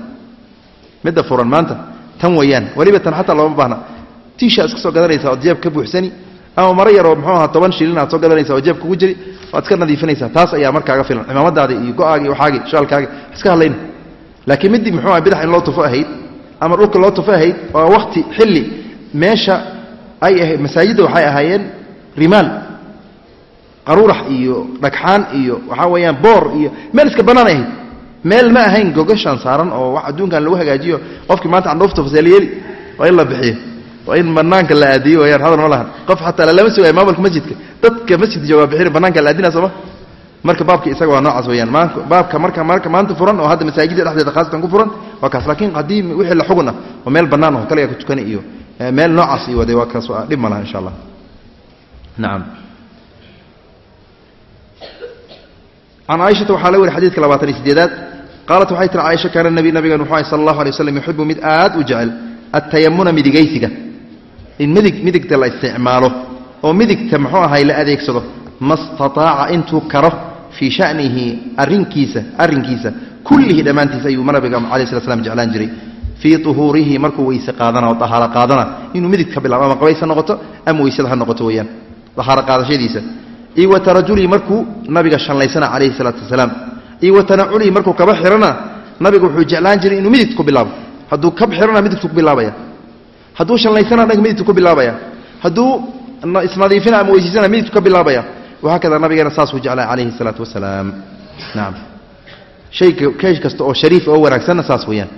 midda furan maanta tan weeyaan. Weliba tan xataa looma baahna. Tiisha iska soo gadanaysa ood jeeb ka buuxsani ama maro yaroo muxuu ahaa toban shilin aad soo gadanaysa oo jeeb kugu jiri waad iska nadiifinaysaa. Taas ayaa markaaga filan. Cimaamadaadi iyo go'aagi iyo waxaagi shaalkaagi iska hadlayna. Laakiin middii muxuu aha bidax in loo tufo ahayd ama dhulka loo tufo ahayd waa wakti xilli meesha ay ahayd masaajidda waxay ahaayeen rimaal qaruurax iyo dhagxaan iyo waxaa weeyaan boor iyo meel iska bannaan ahayd. Meel ma ahayn gogashaan saaran oo wax adduunkan lagu hagaajiyo qofkii maanta faseelyeeli waa in la bixiyo waa in banaanka la aadiyo wayaan hadal ma qof xataa lalama sugaayo maamulka masjidka dadka masjidka joogaa bixin banaanka la aadinaa sooma. Marka baabka isaga waa noocaas weyaan baabka marka marka maanta furan oo hadda masaajidda dhexdeeda khaasatan ku furan waa kaas. Laakiin haddii wixii la xugun ah oo meel bannaan oo kaliya ku tukana iyo meel noocaas iyo wade waa kaas dhib ma insha allah. Nacam can caaishata waxaa la weri xadidka labaatan iyo sideedaad qaalat waxay tiri caaisha kaana nabi nabigan wuxuu ahay sala allahu alay waslam yuxibu mid aad u jecel attayamuna midigaysiga in midig midigta la isticmaalo oo midigta muxuu ahay la adeegsado ma stataaca intuu karo fii shanihi arrinkiisa arrinkiisa kullihi dhammaantiisa ayuu nabiga calayi slat slam jeclaan jiray fii uhuurihi markuu weyse qaadana oo dahaaro qaadana inuu midig ka bilaabo ama qabays ha noqoto ama weysada ha noqoto weeyaan dahaaro qaadashadiisa iyo wa tarajulihi markuu nabiga shanlaysana calayhi salaatu wasalaam. Iyo wa tanaculihi markuu kaba xirana nabigu wuxuu jeclaan jiray inuu midigta ku bilaabo. Hadduu kab xirana midigtu ku bilaabaya. Hadduu shanlaysana nabiga midigtu ku bilaabaya. Hadduu isnadiifina ama weysiisana midigtu ka bilaabaya. Wahaakada nabigeena saasuu jeclaa calayhi salaatu wasalaam. Nacam shay kasta oo shariif oo wanaagsanna saas weeyaan.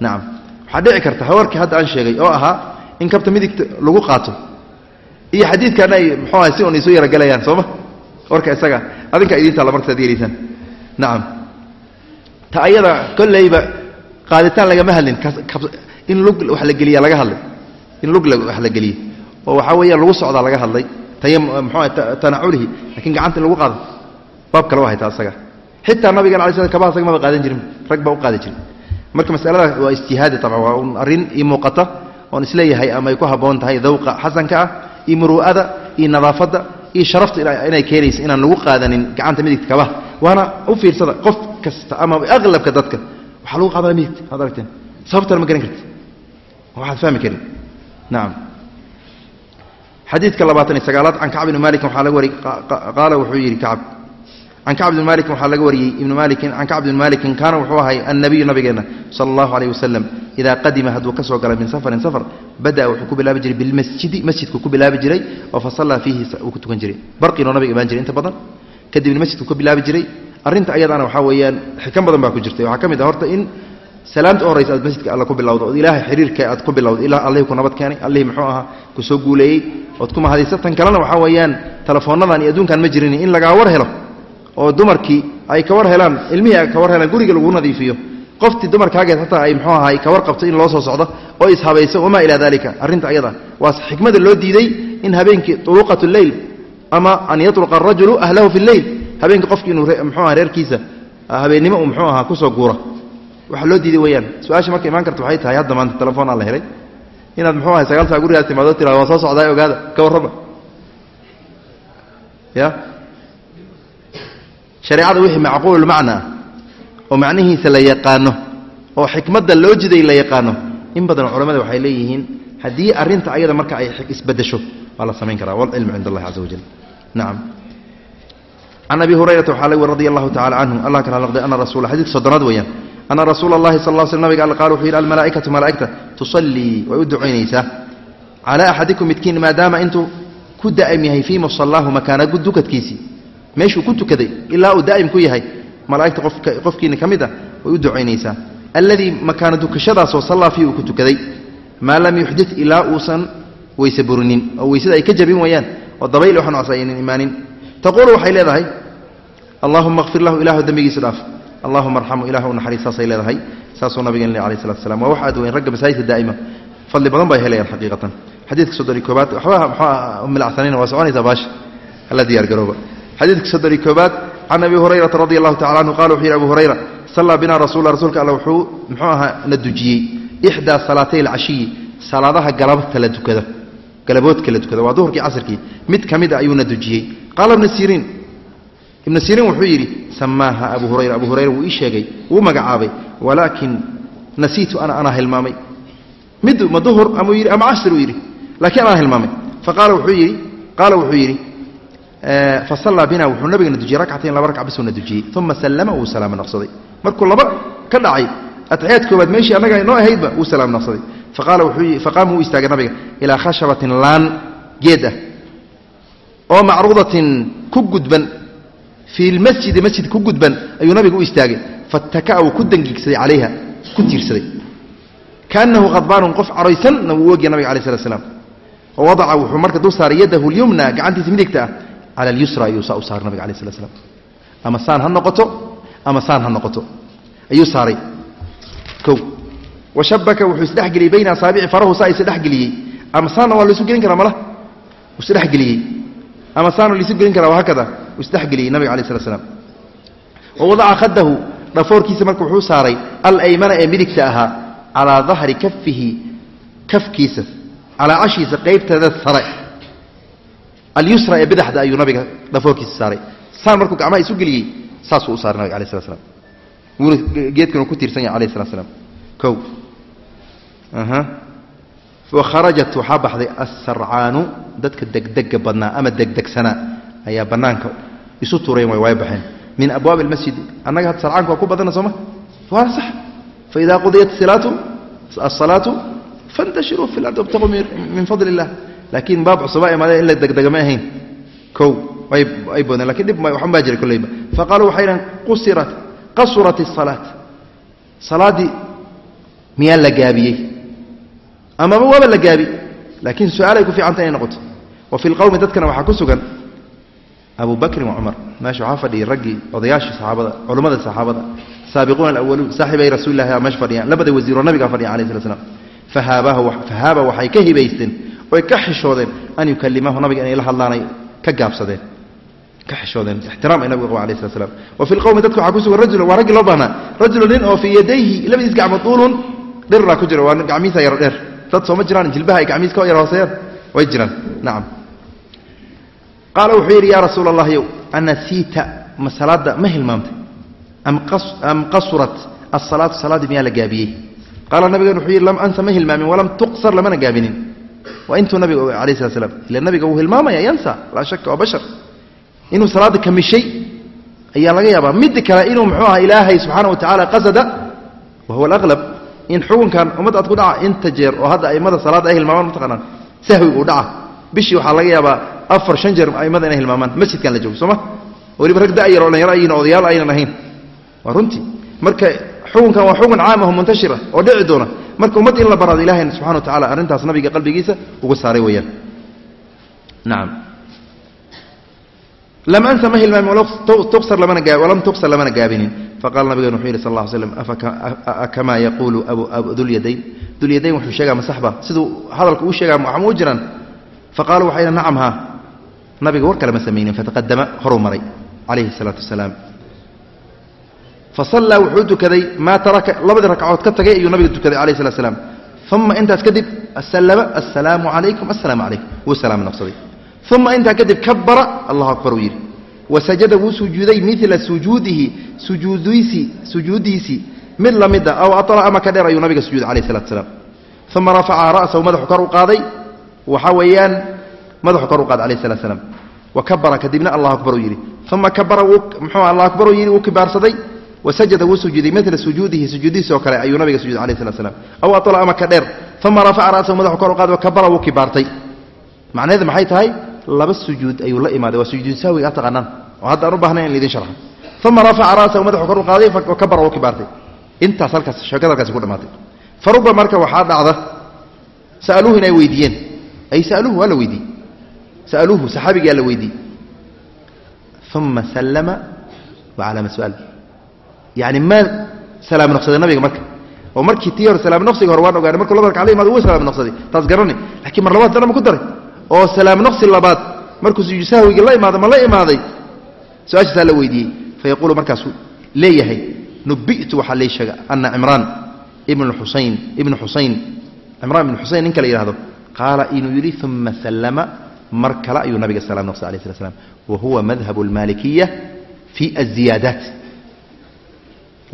Nacam waxaa dhici karta hawarkii hadda aan sheegay oo ahaa in kabta midigta lagu qaato. Iyo xadiidkaana ay muxuu ahay si un isu yaragalayaan sooma warka isaga adinka idiin taalla markasaad yeelaysaan nacam ta ayada kollayba qaaditaan lagama hadlin. In lug wax la geliya laga hadlay in lug wax la geliye oo waxaa weeyaan lagu socdaa laga hadlay. Tay muxuu tanaculihi laakiin gacanta in lagu qaado baab kale waa haytaa isaga xitaa nabigan alay slam kabaha isaga maba qaadan jirin. Rag baa u qaadi jirin. Marka masalada waa ijtihaadi tabcan waa un arrin ii muuqata oon is leeyahay ama ay ku habboon tahay dawqa xasanka ah iyo muru'ada iyo nadaafadda iyo sharafta inay keenaysa inaan lagu qaadanin gacanta midigta kabaha waana u fiirsada qof kasta ama aqlabka dadka. Waxaa lagu qaadana midigta waad aragteen. Sababtana ma garan karti waxaad fahmi karin. Nacam xadiidka labaatan iyo sagaalaad can kacb ibni malikin waxaa laga wariyey qaala wuxuu yidhi kacb can kacb ibni malikin waxaa laga wariyey ibni malikin can kacb ibni malikin kaana wuxuu ahay annabiyu nabigeenna sala allahu alayh wasalam idaa qadima hadduu ka soo gala min safarin safar bada'a wuxuu ku bilaabi jiray bilmasjidi masjidku ku bilaabi jiray oo fa sallaa fiihi uu ku tukan jiray barqiinoo nabiga imaan jiray inta badan kadibna masjidku ka bilaabi jiray arrinta ayadaana waxaa weeyaan xikan badan baa ku jirtay waxaa ka mid ah horta in salaamta u horaysa aad masjidka alla ku bilowdo ood ilaahay xiriirka aad ku bilowdo ilaa allihii ku nabad keenay allihii muxuu ahaa ku soo guuleeyey ood ku mahadaysa tan kalena waxaa oo dumarkii ay ka war helaan ilmihii ay ka war helaan guriga lagu nadiifiyo. Qoftii dumarkaageed hataa ay muxuu ahaa ay ka qabto in loo soo socdo oo ishabayso wamaa ilaa dalika arrinta ayada waa xikmada loo diiday in habeenkii turuqat lleyl ama an yatruqa arajulu ahlahu fi lleyl habeenkii qofki inuu muxuu aha reerkiisa habeennimo uu muxuu ahaa ku soo guura. Waxa loo diiday weyaan su'aasha marka imaan karta waxay tahay hadda maanta telefoon aan la helay inaad muxuu ahay sagaal saa gurigaas timaado tirado waa soo socdaa ogaada ka warrama ya shareecada wixii macquululmacnaa oo macnihiisa la yaqaano oo xikmadda loo jiday la yaqaano in badan culamada waxay leeyihiin haddii arrinta ayada marka ay isbedesho waa la samayn karaa. Walcilmu cind allahi caza wajal nacam can abi hurayrata waxaa laga wari radi allahu tacala canhu allah kala noqday ana rasuula xadiidka soddonaad weeyaan. Ana rasuula allahi sal l sl nabiga alla qaal wuxuu yidhi almalaa'ikatu malaa'igta tusallii way u ducaynaysaa calaa axadikum midkiin maadaama intuu ku da'im yahay fii musallaahu makaana dukadkiisii meeshuu ku tukaday ilaa uu daa'im ku yahay malaa'igta qofkiina ka mid ah way u ducaynaysaa alladii makaana dukashadaasoo sallaa fii uu ku tukaday maa lam yuxdit ilaa uusan weyse oo weysada ay ka jabin wayaan oo dabayl waxan as aynan imaanin taquulu waxay leedahay allahuma kfir lahu ilahu dembigiisa dhaaf allahuma arxamu ilahu naxariis saasay leedahay saasuu nabigen le alayh salatu slam waa wax aad weyn ragga masaajidka daa'ima fadli badan bay helayaan xaqiiqatan xadiidka soddon iyo koobaad waxba muxuu milacsanayna waa soconaysaa baasha hala diyaar garooba xadiidka soddon iyo koobaad can abi hurayrata radi allahu tacala canhu qala wuxuu yidhi abu hurayra sallaa bina rasulla rasuulka alla wuxuu muxuu ahaa na dujiyey. Ixdaa salaatay alcashiyi salaadaha galabta la tukada galaboodka la tukada waa duhurkii casirkii. Mid ka mid a ayuuna dujiyey. Qaala ibnu siriin. Ibnu siriin wuxuu yidhi samaaha abu hurayra abu hurayra wuu ii sheegay wuu magacaabay walaakin nasiitu ana anaa hilmaamay. Mid ma duhur ama yidhi ama casir uu yidhi laakiin anaa hilmaamay. Faqaala wuxuu yidhi qaala wuxuu yidhi fasallaa bina wuxuu nabigana dujiyey rakcatayn laba ragc bisuuna dujiyey. Uma sallama wuu salaama naqsaday. Markuu laba ka dhacay atxiyaad koobaad meeshii annaga noo ahaydba wuu salaam naqsaday. Faqaama wuu istaagay nabiga ilaa khashabatin laan geed ah oo macruudatin ku gudban fii lmasjidi masjid ku gudban ayuu nabiga u istaagay. Fataka'a wuu ku dangiigsaday calayha ku tiirsaday. Kaanahu khadbaanun qof caraysanna wuu ogya nabiga alai slat slam oo wadaca wuxuu marka dul saaray yadahu lyumna gacantiisa midigta ah cala alyusra ayuu saa u saaray nabiga alai slat slam ama saan ha noqoto ama saan ha noqoto ayuu saaray o washabaka wuxuu isdhexgeliyey bayna asaabici farahu saa isdhexgeliyey ama saanna waa laisu gelin karaa mala isdhexgeliyey ama saana laisu gelin karaa hakada uu isdhexgeliyey nabiga alai slat slam wa wadaca khadahu dhafoorkiisa marka wuxuu saaray alaymana ee midigta ahaa calaa dahri kafihi kafkiisa calaa cashiisa qaybteeda sare alyusra ee bidaxda ayuu nabiga dhafoorkiisa saaray. Saan markuu gacmaha isu geliyey saasuu u saaray nabiga alai slat slam wuuna geedkanu ku tiirsan yahay alayh slat slam kow wakharajat waxaa baxday assarcaanu dadka degdega badnaa ama degdegsanaa ayaa bannaanka isu tuurayn way way baxeen. Min abwaabi almasjidi annaga had sarcaanku waa ku badana sooma waana sax. Faida qudiyat asalaatu fantashiruu fi lardi wabtaquu min fadli illah laakiin baab cusubaa imaadeen in la degdega ma ahayn. Kow ay boodeen laakiin dhib waxan baa jira kolleyba faqaaluu waxay dhahen qusirat qasurat الsalaat salaaddii miyaa la gaabiyey? Amaba waaba la gaabi? Laakiin su'aalay ku fiicanta inay noqoto. Wa fi lqowmi dadkana waxaa ku sugan abu wa cumar meesha waxaa fadhiyay raggii odayaashii saxaabada culummada saxaabada. Saabiquuna alawaluun saaxibay rasuulillahi aa meesha fadhiyaan. Labada wasiiroo nabigaa fadhiyan alayh slat slam fahaaba waxay ka hibaysteen oy ka xishoodeen an yukalimahu nabiga inay la hadlaanay ka gaabsadeen. Ka xishoodeen. Ixtiraam ay nabiga qaba alayh slat slam wa fi lqowmi dadka waxaa ku sugan rajulun waa raggii loo baahnaa. Rajulun nin oo fii yadayhi labadiis gacmood duulun dhiraa ku jira waa gacmihiisa yaro dheer. Dad sooma jiraan jilbaha ay gacmihiis ka yar hooseeyaan way jiraan. Nacam qaala wuxuu yidhi yaa rasuula allahi yow anasiita ma salaadda ma hilmaamtay am qasurat asalaatu salaaddii miyaa la gaabiyey? Qaala nabigeen wuxuu yidhi lam ansa ma hilmaamin walam tuqsar lamana gaabinin waa intuu nabiga alayh slat slam ila nabiga wuu hilmaamaya yansa. Laa shaka waa bashar. Inuu salaadda kamishay ayaa laga yaabaa midda kale inuu muxuu aha ilaahay subxaana wa tacala qasada wa huwa alaqlab in xukunkan ummad aad ku dhaca inta jeer oo hadda aimada salaadda ay hilmaamaan mataqaanaan sahwiga uu dhaca bishii waxaa laga yaabaa afar shan jeer aimada inay hilmaamaan masjidkan la joogo sooma weliba rag da'yar oo dhalinyaro ayin odayaal aynan ahayn waa runtii marka xukunkan waa xukun caamaho muntashira oo dhici doona. Marka ummad in la baraado ilahay subxana wa tacala arrintaas nabiga qalbigiisa uga saaray weeyaan. Nacam lam ansa ma hilmaamin tuqsar lamana walam tuqsar lamana gaabinin. Faqala nabigen wuxuu yidhi sal lla slam akamaa yaquulu dulyadayn dulyadayn wuxuu sheegaa masaxba siduu hadalka uu sheegaa waxma u jiraan faqaaluu waxay nacam haa. Nabiga war kale ma samaynin fataqadama horuu maray calayhi salaatu wasalaam fasallaa wuxuu tukaday maa taraka labadii ragcadood ka tagay ayuu nabiga tukaday alayh slat slam uma intaas kadib asalama assalaamu calaykum assalaamu calaykum wuu salaam naqsaday uma intaa kadib kabara allahu akbar uu yidhi wasajada wuu sujuuday mila sujuudihi sujuudiisii sujuudiisii mid la mida aw aطla ama ka dheer ayuu nabiga sujuuday alayh salatu salaam uma rafaca ra'sahu madaxu kor u qaaday waxa weeyaan madaxu kor u qaaday alayh salat slam wa kabara kadibna allahu akbar uu yidhi uma kabara mxuu allah akbar uu yidhi wuu kibaarsaday wasajada wuu sujuuday mila sujuudihi sujuudihiisi oo kale ayuu nabiga sujuuday alayh salat slam aw aطla ama ka dheer uma rafaca ra'sahu madaxu kor u qaaday wakabara wuu kibaartay. Macnaheedu maxay tahay? Laba sujuud ayuu la imaaday waa sujuud sahwiga ad taqaanaan oo hadda aan u bahnayn in laidin sharxo uma rafaca ra'sahu madaxu kor u qaaday wakabara wuu kibaartay. Intaas halkaas sheekada halkaasi ku dhamaatay. Faruba marka waxaa dhacda sa'aluuhu inay weydiiyeen. Ay sa'aluuhu waa la weydiiyey. Sa'aluuhu saxaabigaa la weydiiyey. Uma sallama wa calaama su'aal yacni ma salaam noqsaday nabiga marka oo markii tii hore salaam noqsiga hore waan ogaanay markuu laba ragca la imaado wuu salaam noqsaday taas garanay laakiin mar labaad dana ma ku daray oo salaam noqsi labaad markuu sujuud sahwigii la imaado ma la imaaday su'aashaasaa la weydiiyey fayaquulu markaasuu leeyahay nubi'tu waxaa lay sheega ana cimraan ibn xusayn ibnu xusayn cimraan ibnu xusayn ninka la yidhahdo qaala inuu yidhi uma sallama mar kale ayuu nabiga salaam noqsay alayh slat slam wa huwa madhabu almaalikiya fi aziyaadaat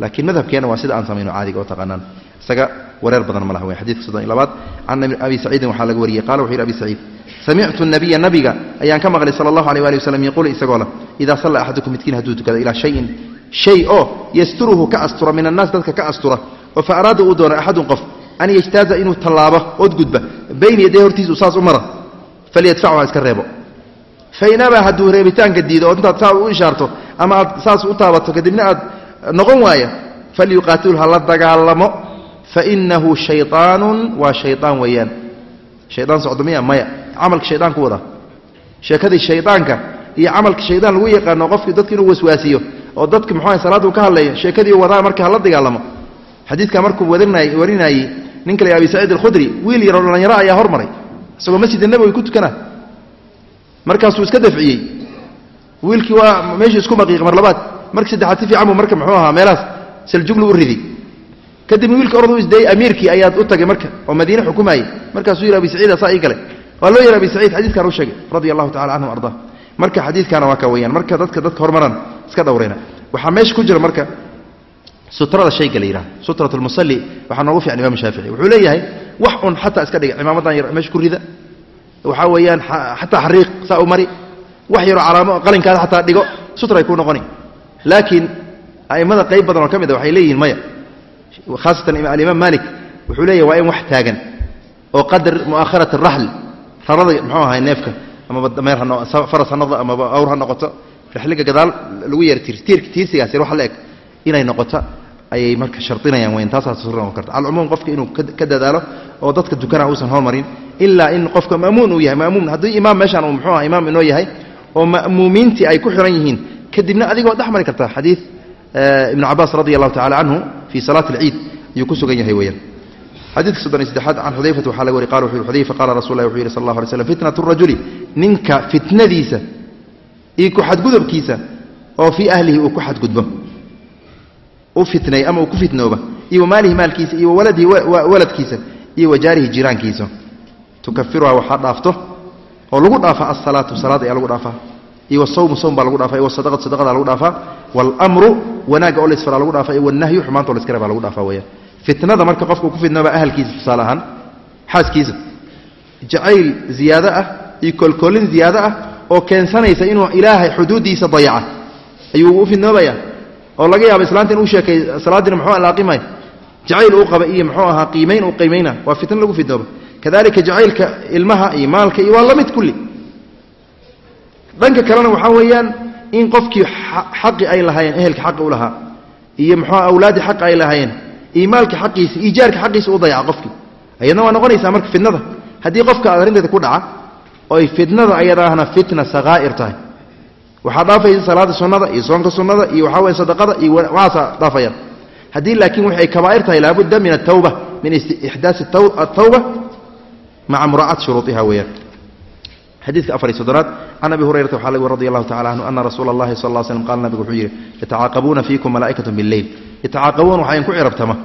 laakiin madhabkeena waa sida aan samayno caadiga oo taqaanaan. Isaga wareer badan ma laha wey xadidka soddon iyo labaad. Can abi saciidin waxaa laga wariyey qala wuxu yidhi abi saciid samictu nabiya nabiga ayaan ka maqlay sala allahu alيh ali waslm yaquulu isagoo leh idaa salla axadukum midkiin hadduu tukado ilaa shayin shay oo yasturuhu ka astura min annaas dadka ka astura oo fa araada uu doono axadun qof an yajtaaza inuu tallaabo ood gudba bayna yaday hortiisu saas u mara falyadfachu ha iska reebo. Fain abaa hadduu reebitaanka diido oo intaad saa u ishaarto ama aad saas u taabato kadibna aad noqon waaya falyuqaatil hala dagaalamo fainahu shayaanu waa hayaan weyaan hayaan socdomiya maya. Camalka hayaan wada. Sheekadii shayaanka iyo camalka shayaan lagu yaqaano qofki dadka inuu waswaasiyo oo dadka mxuaha salaadu ka hadlaya sheekadii wadaa marka hala dagaalamo. Xadiidka markuu warinaayey ninka la abi saciid alkhudri wiil yaroo dhallinyaro ayaa hormaray isagoo masjid nabowi ku tukana markaasuu iska dafciyey. Wiilkii waa meeshuu isku maqiiq mar labaad markii saddexaad si fiican buu marka muxuu ahaa meelahaas saljuglu u ridi. Kadibna wiilkii ordu isdayey amiirkii ayaad u tagay marka oo madiine xukumaayey markaasuu yidhi abi saciid asaa ii galay. Waa loo yidhi abi saciid xadiidkan u sheegay radia allahu tacala canhu ardaa marka xadiidkaana waa ka weyaan marka dadka dadka hormaran iska dhowrayna waxaa meesha ku jira marka sutrada shayga la yidhahdo sutrat lmusalli waxaa noogu fiican imam shaafici wuxuu leeyahay wax un xataa iska dhiga cimaamadan yar meesha ku rida. Waxaa weeyaan xataa xariiq saa u mari. Wax yaroo calaamo qalinkaada xataa dhigo sutray kuu noqoni laakiin a'immada qayb badan oo ka mid a waxay leeyihiin maya. Khaasatan alimaam malik wuxuu leeyahy waa in wax taagan oo qadar mu'akharat araxl rarada muxuu ahay neefka amaba dameer faras ha noqdo amaba awr ha noqoto rixliga gadaal lagu yeer tiirsigaas yar wax la eg inay noqoto ayay marka shardinayaan weyn taasaa suura noqon karta. Alcumuum qofka inuu ka dadaalo oo dadka dukana uusan hormarin ilaa in qofka ma'muun uu yahay ma'muum haddii imaam meeshaan uu muxuu aha imaam inoo yahay oo ma'muumiintii ay ku xiran yihiin kadibna adigoo dhex mari karta xadiid ibnu cabaas radi allahu tacala canhu fii salaati alciid ayuu ku sugan yahay weeyaan. Xadiidka soddon iyo saddexaad can xudayfata waxaa laga wari qala wuxu yhi xudayfa qaala rasul lah wuxuu yihi sal allah alay slam fitnatu rajuli ninka fitnadiisa iyo ku xadgudubkiisa oo fii ahlihi uu ku xadgudbo. U fitnay ama uu ku fitnooba iyo wamaalihi maalkiisa iyo waladihi waladkiisa iyo wajaarihi jiraankiisa. Tukafiruha waxaa dhaafto oo lagu dhaafaa asalaatu salaad ayaa lagu dhaafaa iyo wasawmu sawm baa lagu dhaafaa iyo wasadaqatu sadaqada lagu dhaafaa waalamru wanaagga oo la lagu dhaafaa iyo wanahyu xumaanta o la iska lagu dhaafaa weeyaan. Fitnada marka qofka ku fitnooba ahalkiisa tusaale ahaan xaaskiisa. Jacayl ziyaado ah iyo kolkolin ziyaado ah oo keensanaysa inuu ilaahay xuduuddiisa dayaca ayuu u fidnoobaya oo laga yaaba islaanta inuu sheekay salaadiina muxuu alaaqimay? Jacayl uu qaba iyo muxuu ahaa qiimayn uu qiimayna waa fitno lagu fidnooba kadalika jacaylka ilmaha iyo maalka iyo waa la kulli dhanka kalena waxaa weeyaan in qofkii xaqi ay lahaayeen ehelka xaqi u lahaa iyo muxuua awlaadii xaqi ay lahaayeen iyo xaqiisa iyo xaqiisa u dayaca qofkii ayadna waa noqonaysaa marka fidnada haddii qofka aad arrinteeda ku dhaca oy fitnada ayadaahna fitna sakaa'ir tahay. Waxaa dhaafaysa salaada sunnada iyo soonka sunnada iyo waxaa weye sadaqada iyo waxaasaa dhaafayaan. Haddii laakiin waxay kabaa'ir tahay laabudda min atawba min ixdaasi atawba maca muraacaati shuruuiha weeyaan xadiidka afar iyo soddonaad can abi hurayrata waxaa laga radi allahu tacala canhu ana rasuula allahi sal lla slm qala nabigu wuxuu yidhi yatacaaqabuuna fiikum malaa'ikatu bileyl yatacaaqabuun waxaa inku cirabtama.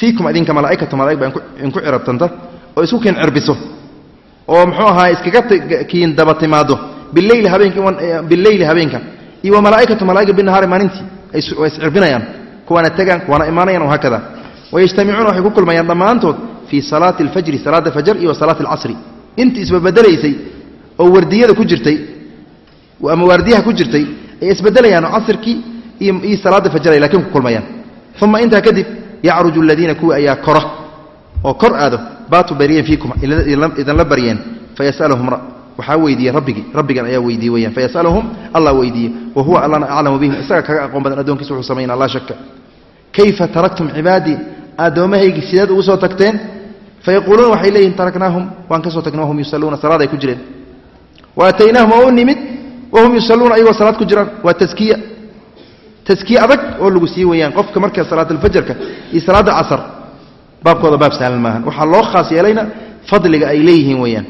Fiikum idinka malaa'ikatu malaa'ig baa inku cirabtanta oo isku kiin cirbiso oo muxuu ahaa iskaga kiin daba timaado. Bileyli habeenka. Iyo malaa'ikatu malaa'iga binahaari maalintii waa iscirbinayaan kuwaana tegaan kuwaana imaanayaan wahaakada wayajtamicuuna waxay ku kulmayaan dhammaantood fii salaati alfajri salaada fajr iyo salaati alcasri intii isbabedelaysay oo wardiyada ku jirtay ama waardiyaha ku jirtay ay isbedelayaan oo casrkii iyo salaada fajr laakiin ku kulmayaan. Uma intaa kadib yacruju aladiina kuwii ayaa kora oo kor aado baatuu baryeen fiikum idinla baryeen fayasalahum waxaa weydiiyey rabbigii rabbigan ayaa weydiiye weyaan fayasalahum allah weydiiye wa huwa allana aclamu bihim isaga kaga aqoon badan addoonkiisa wuxuu samaynaa laa shaka kayfa taraktum cibaadii? Addoomahaygii sideed ugu soo tagteen? Fayaquuluuna waxay leeyihiin taraknaahum waan ka soo tagnay wahum yusalluuna salaad ay ku jireen wa ataynaahum oo u nimid wahum yusalluuna ayagoo salaad ku jiraan. Waa taskiya taskiye adag oo lagu sii weyaan qofka marka salaatalfajarka iyo salaadda casar. Baabkooda baab sahlan maahan. Waxaa loo khaas yeelayna fadliga ay leeyihiin weyaan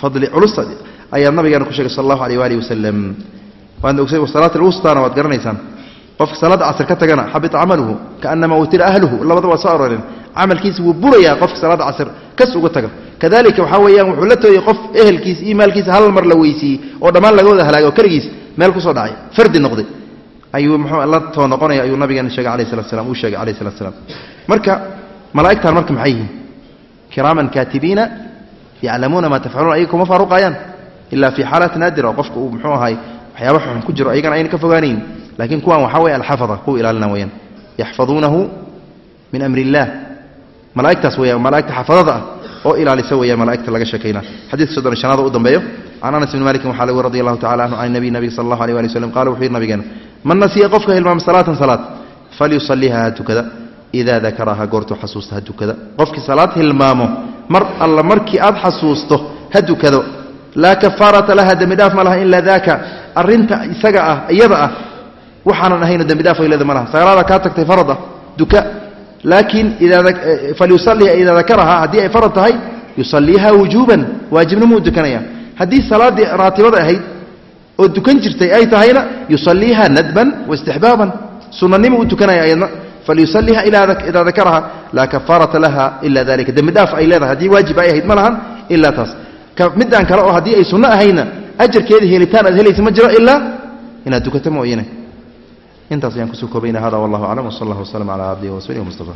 fadli culusta ayaa nabigeena ku sheegay sal allahu aleyh waalihi wasalam waadna ogsa salaat alwustaana waad garanaysaan. Qofka salaadda casr ka tagana xabita camaluhu kaanama utira ahluhu. Labada waa soo aroreen camalkiisa wuu burayaa qofka salaadda casr kas uga taga kadalika waxaa weeyaan wuxuu la tooyey qof ehelkiisa iyo maalkiisa hal mar la weysiiyey oo dhammaan laga wada halaagay oo keligiis meel ku soo dhacay. Fardi noqday. Ayuu muxuu la too noqonaya ayuu nabigeena sheegay alayh salat slam uu sheegay alayh salat slam marka malaa'igtan marka maxay yihiin? Kiraaman kaatibiina yaclamuuna maa tafcaluuna ayaga kuma faaruqayaan. Ilaa fii xaalaat naadira oo qofka uu muxuu ahay waxyaaba xun ku jiro ayagana ayna ka fogaanayn laakiin kuwan waxaa weeye alxafada kuwa ilaalina weyaan yaxfaduunahu min amri illaah malaa'igtaas weeyaan malaa'igta xafadada ah oo ilaalisa weeyaan malaa'igta laga sheekayna. Xadiidka soddon iyo shanaada u dambeeyo can anas bni malikin waxaa lagu radi allahu tacala canhu can nabiy nabiga sala allahu alيh wali wslam qala wuxuu yidhi nabigeena man nasiya qofka hilmaama salaatan salaad falyusaliha ha tukada. Idaa dakaraha goortuu xasuusta ha tukada. Qofkii salaad hilmaamo mar alla markii aad xasuusto ha tukado. Laa kafaarata laha dembi dhaaf ma laha ilaa daaka. Arrinta isaga ah iyada ah waxaanan ahayno dembi dhaaf ay leeda ma laha. Salaada kaa tagtay farad ah duka laakiin falyusaliha idaa dakaraha haddii ay farad tahay yusaliiha wujuuban waajibnimuu dukanaya. Haddii salaaddii raatibada ahayd oo dukan jirtay ay tahayna yusaliiha nadban waistixbaaban sunanimo u tukanaya ayadna falyusaliha idaa dakaraha laa kafaarata laha ila dalika dembi dhaaf ay leedahay haddii waajib ay ahayd ma lahan ilaa taas. Midaan kale oo haddii ay sunno ahayna ajarkeeda helitaan aad helaysa ma jiro ilaa inaad dukato mooyane intaas ayaan ku soo koobayna hada wallahu aclam wsal allah waslm cala cabdihi warasuulih mustafa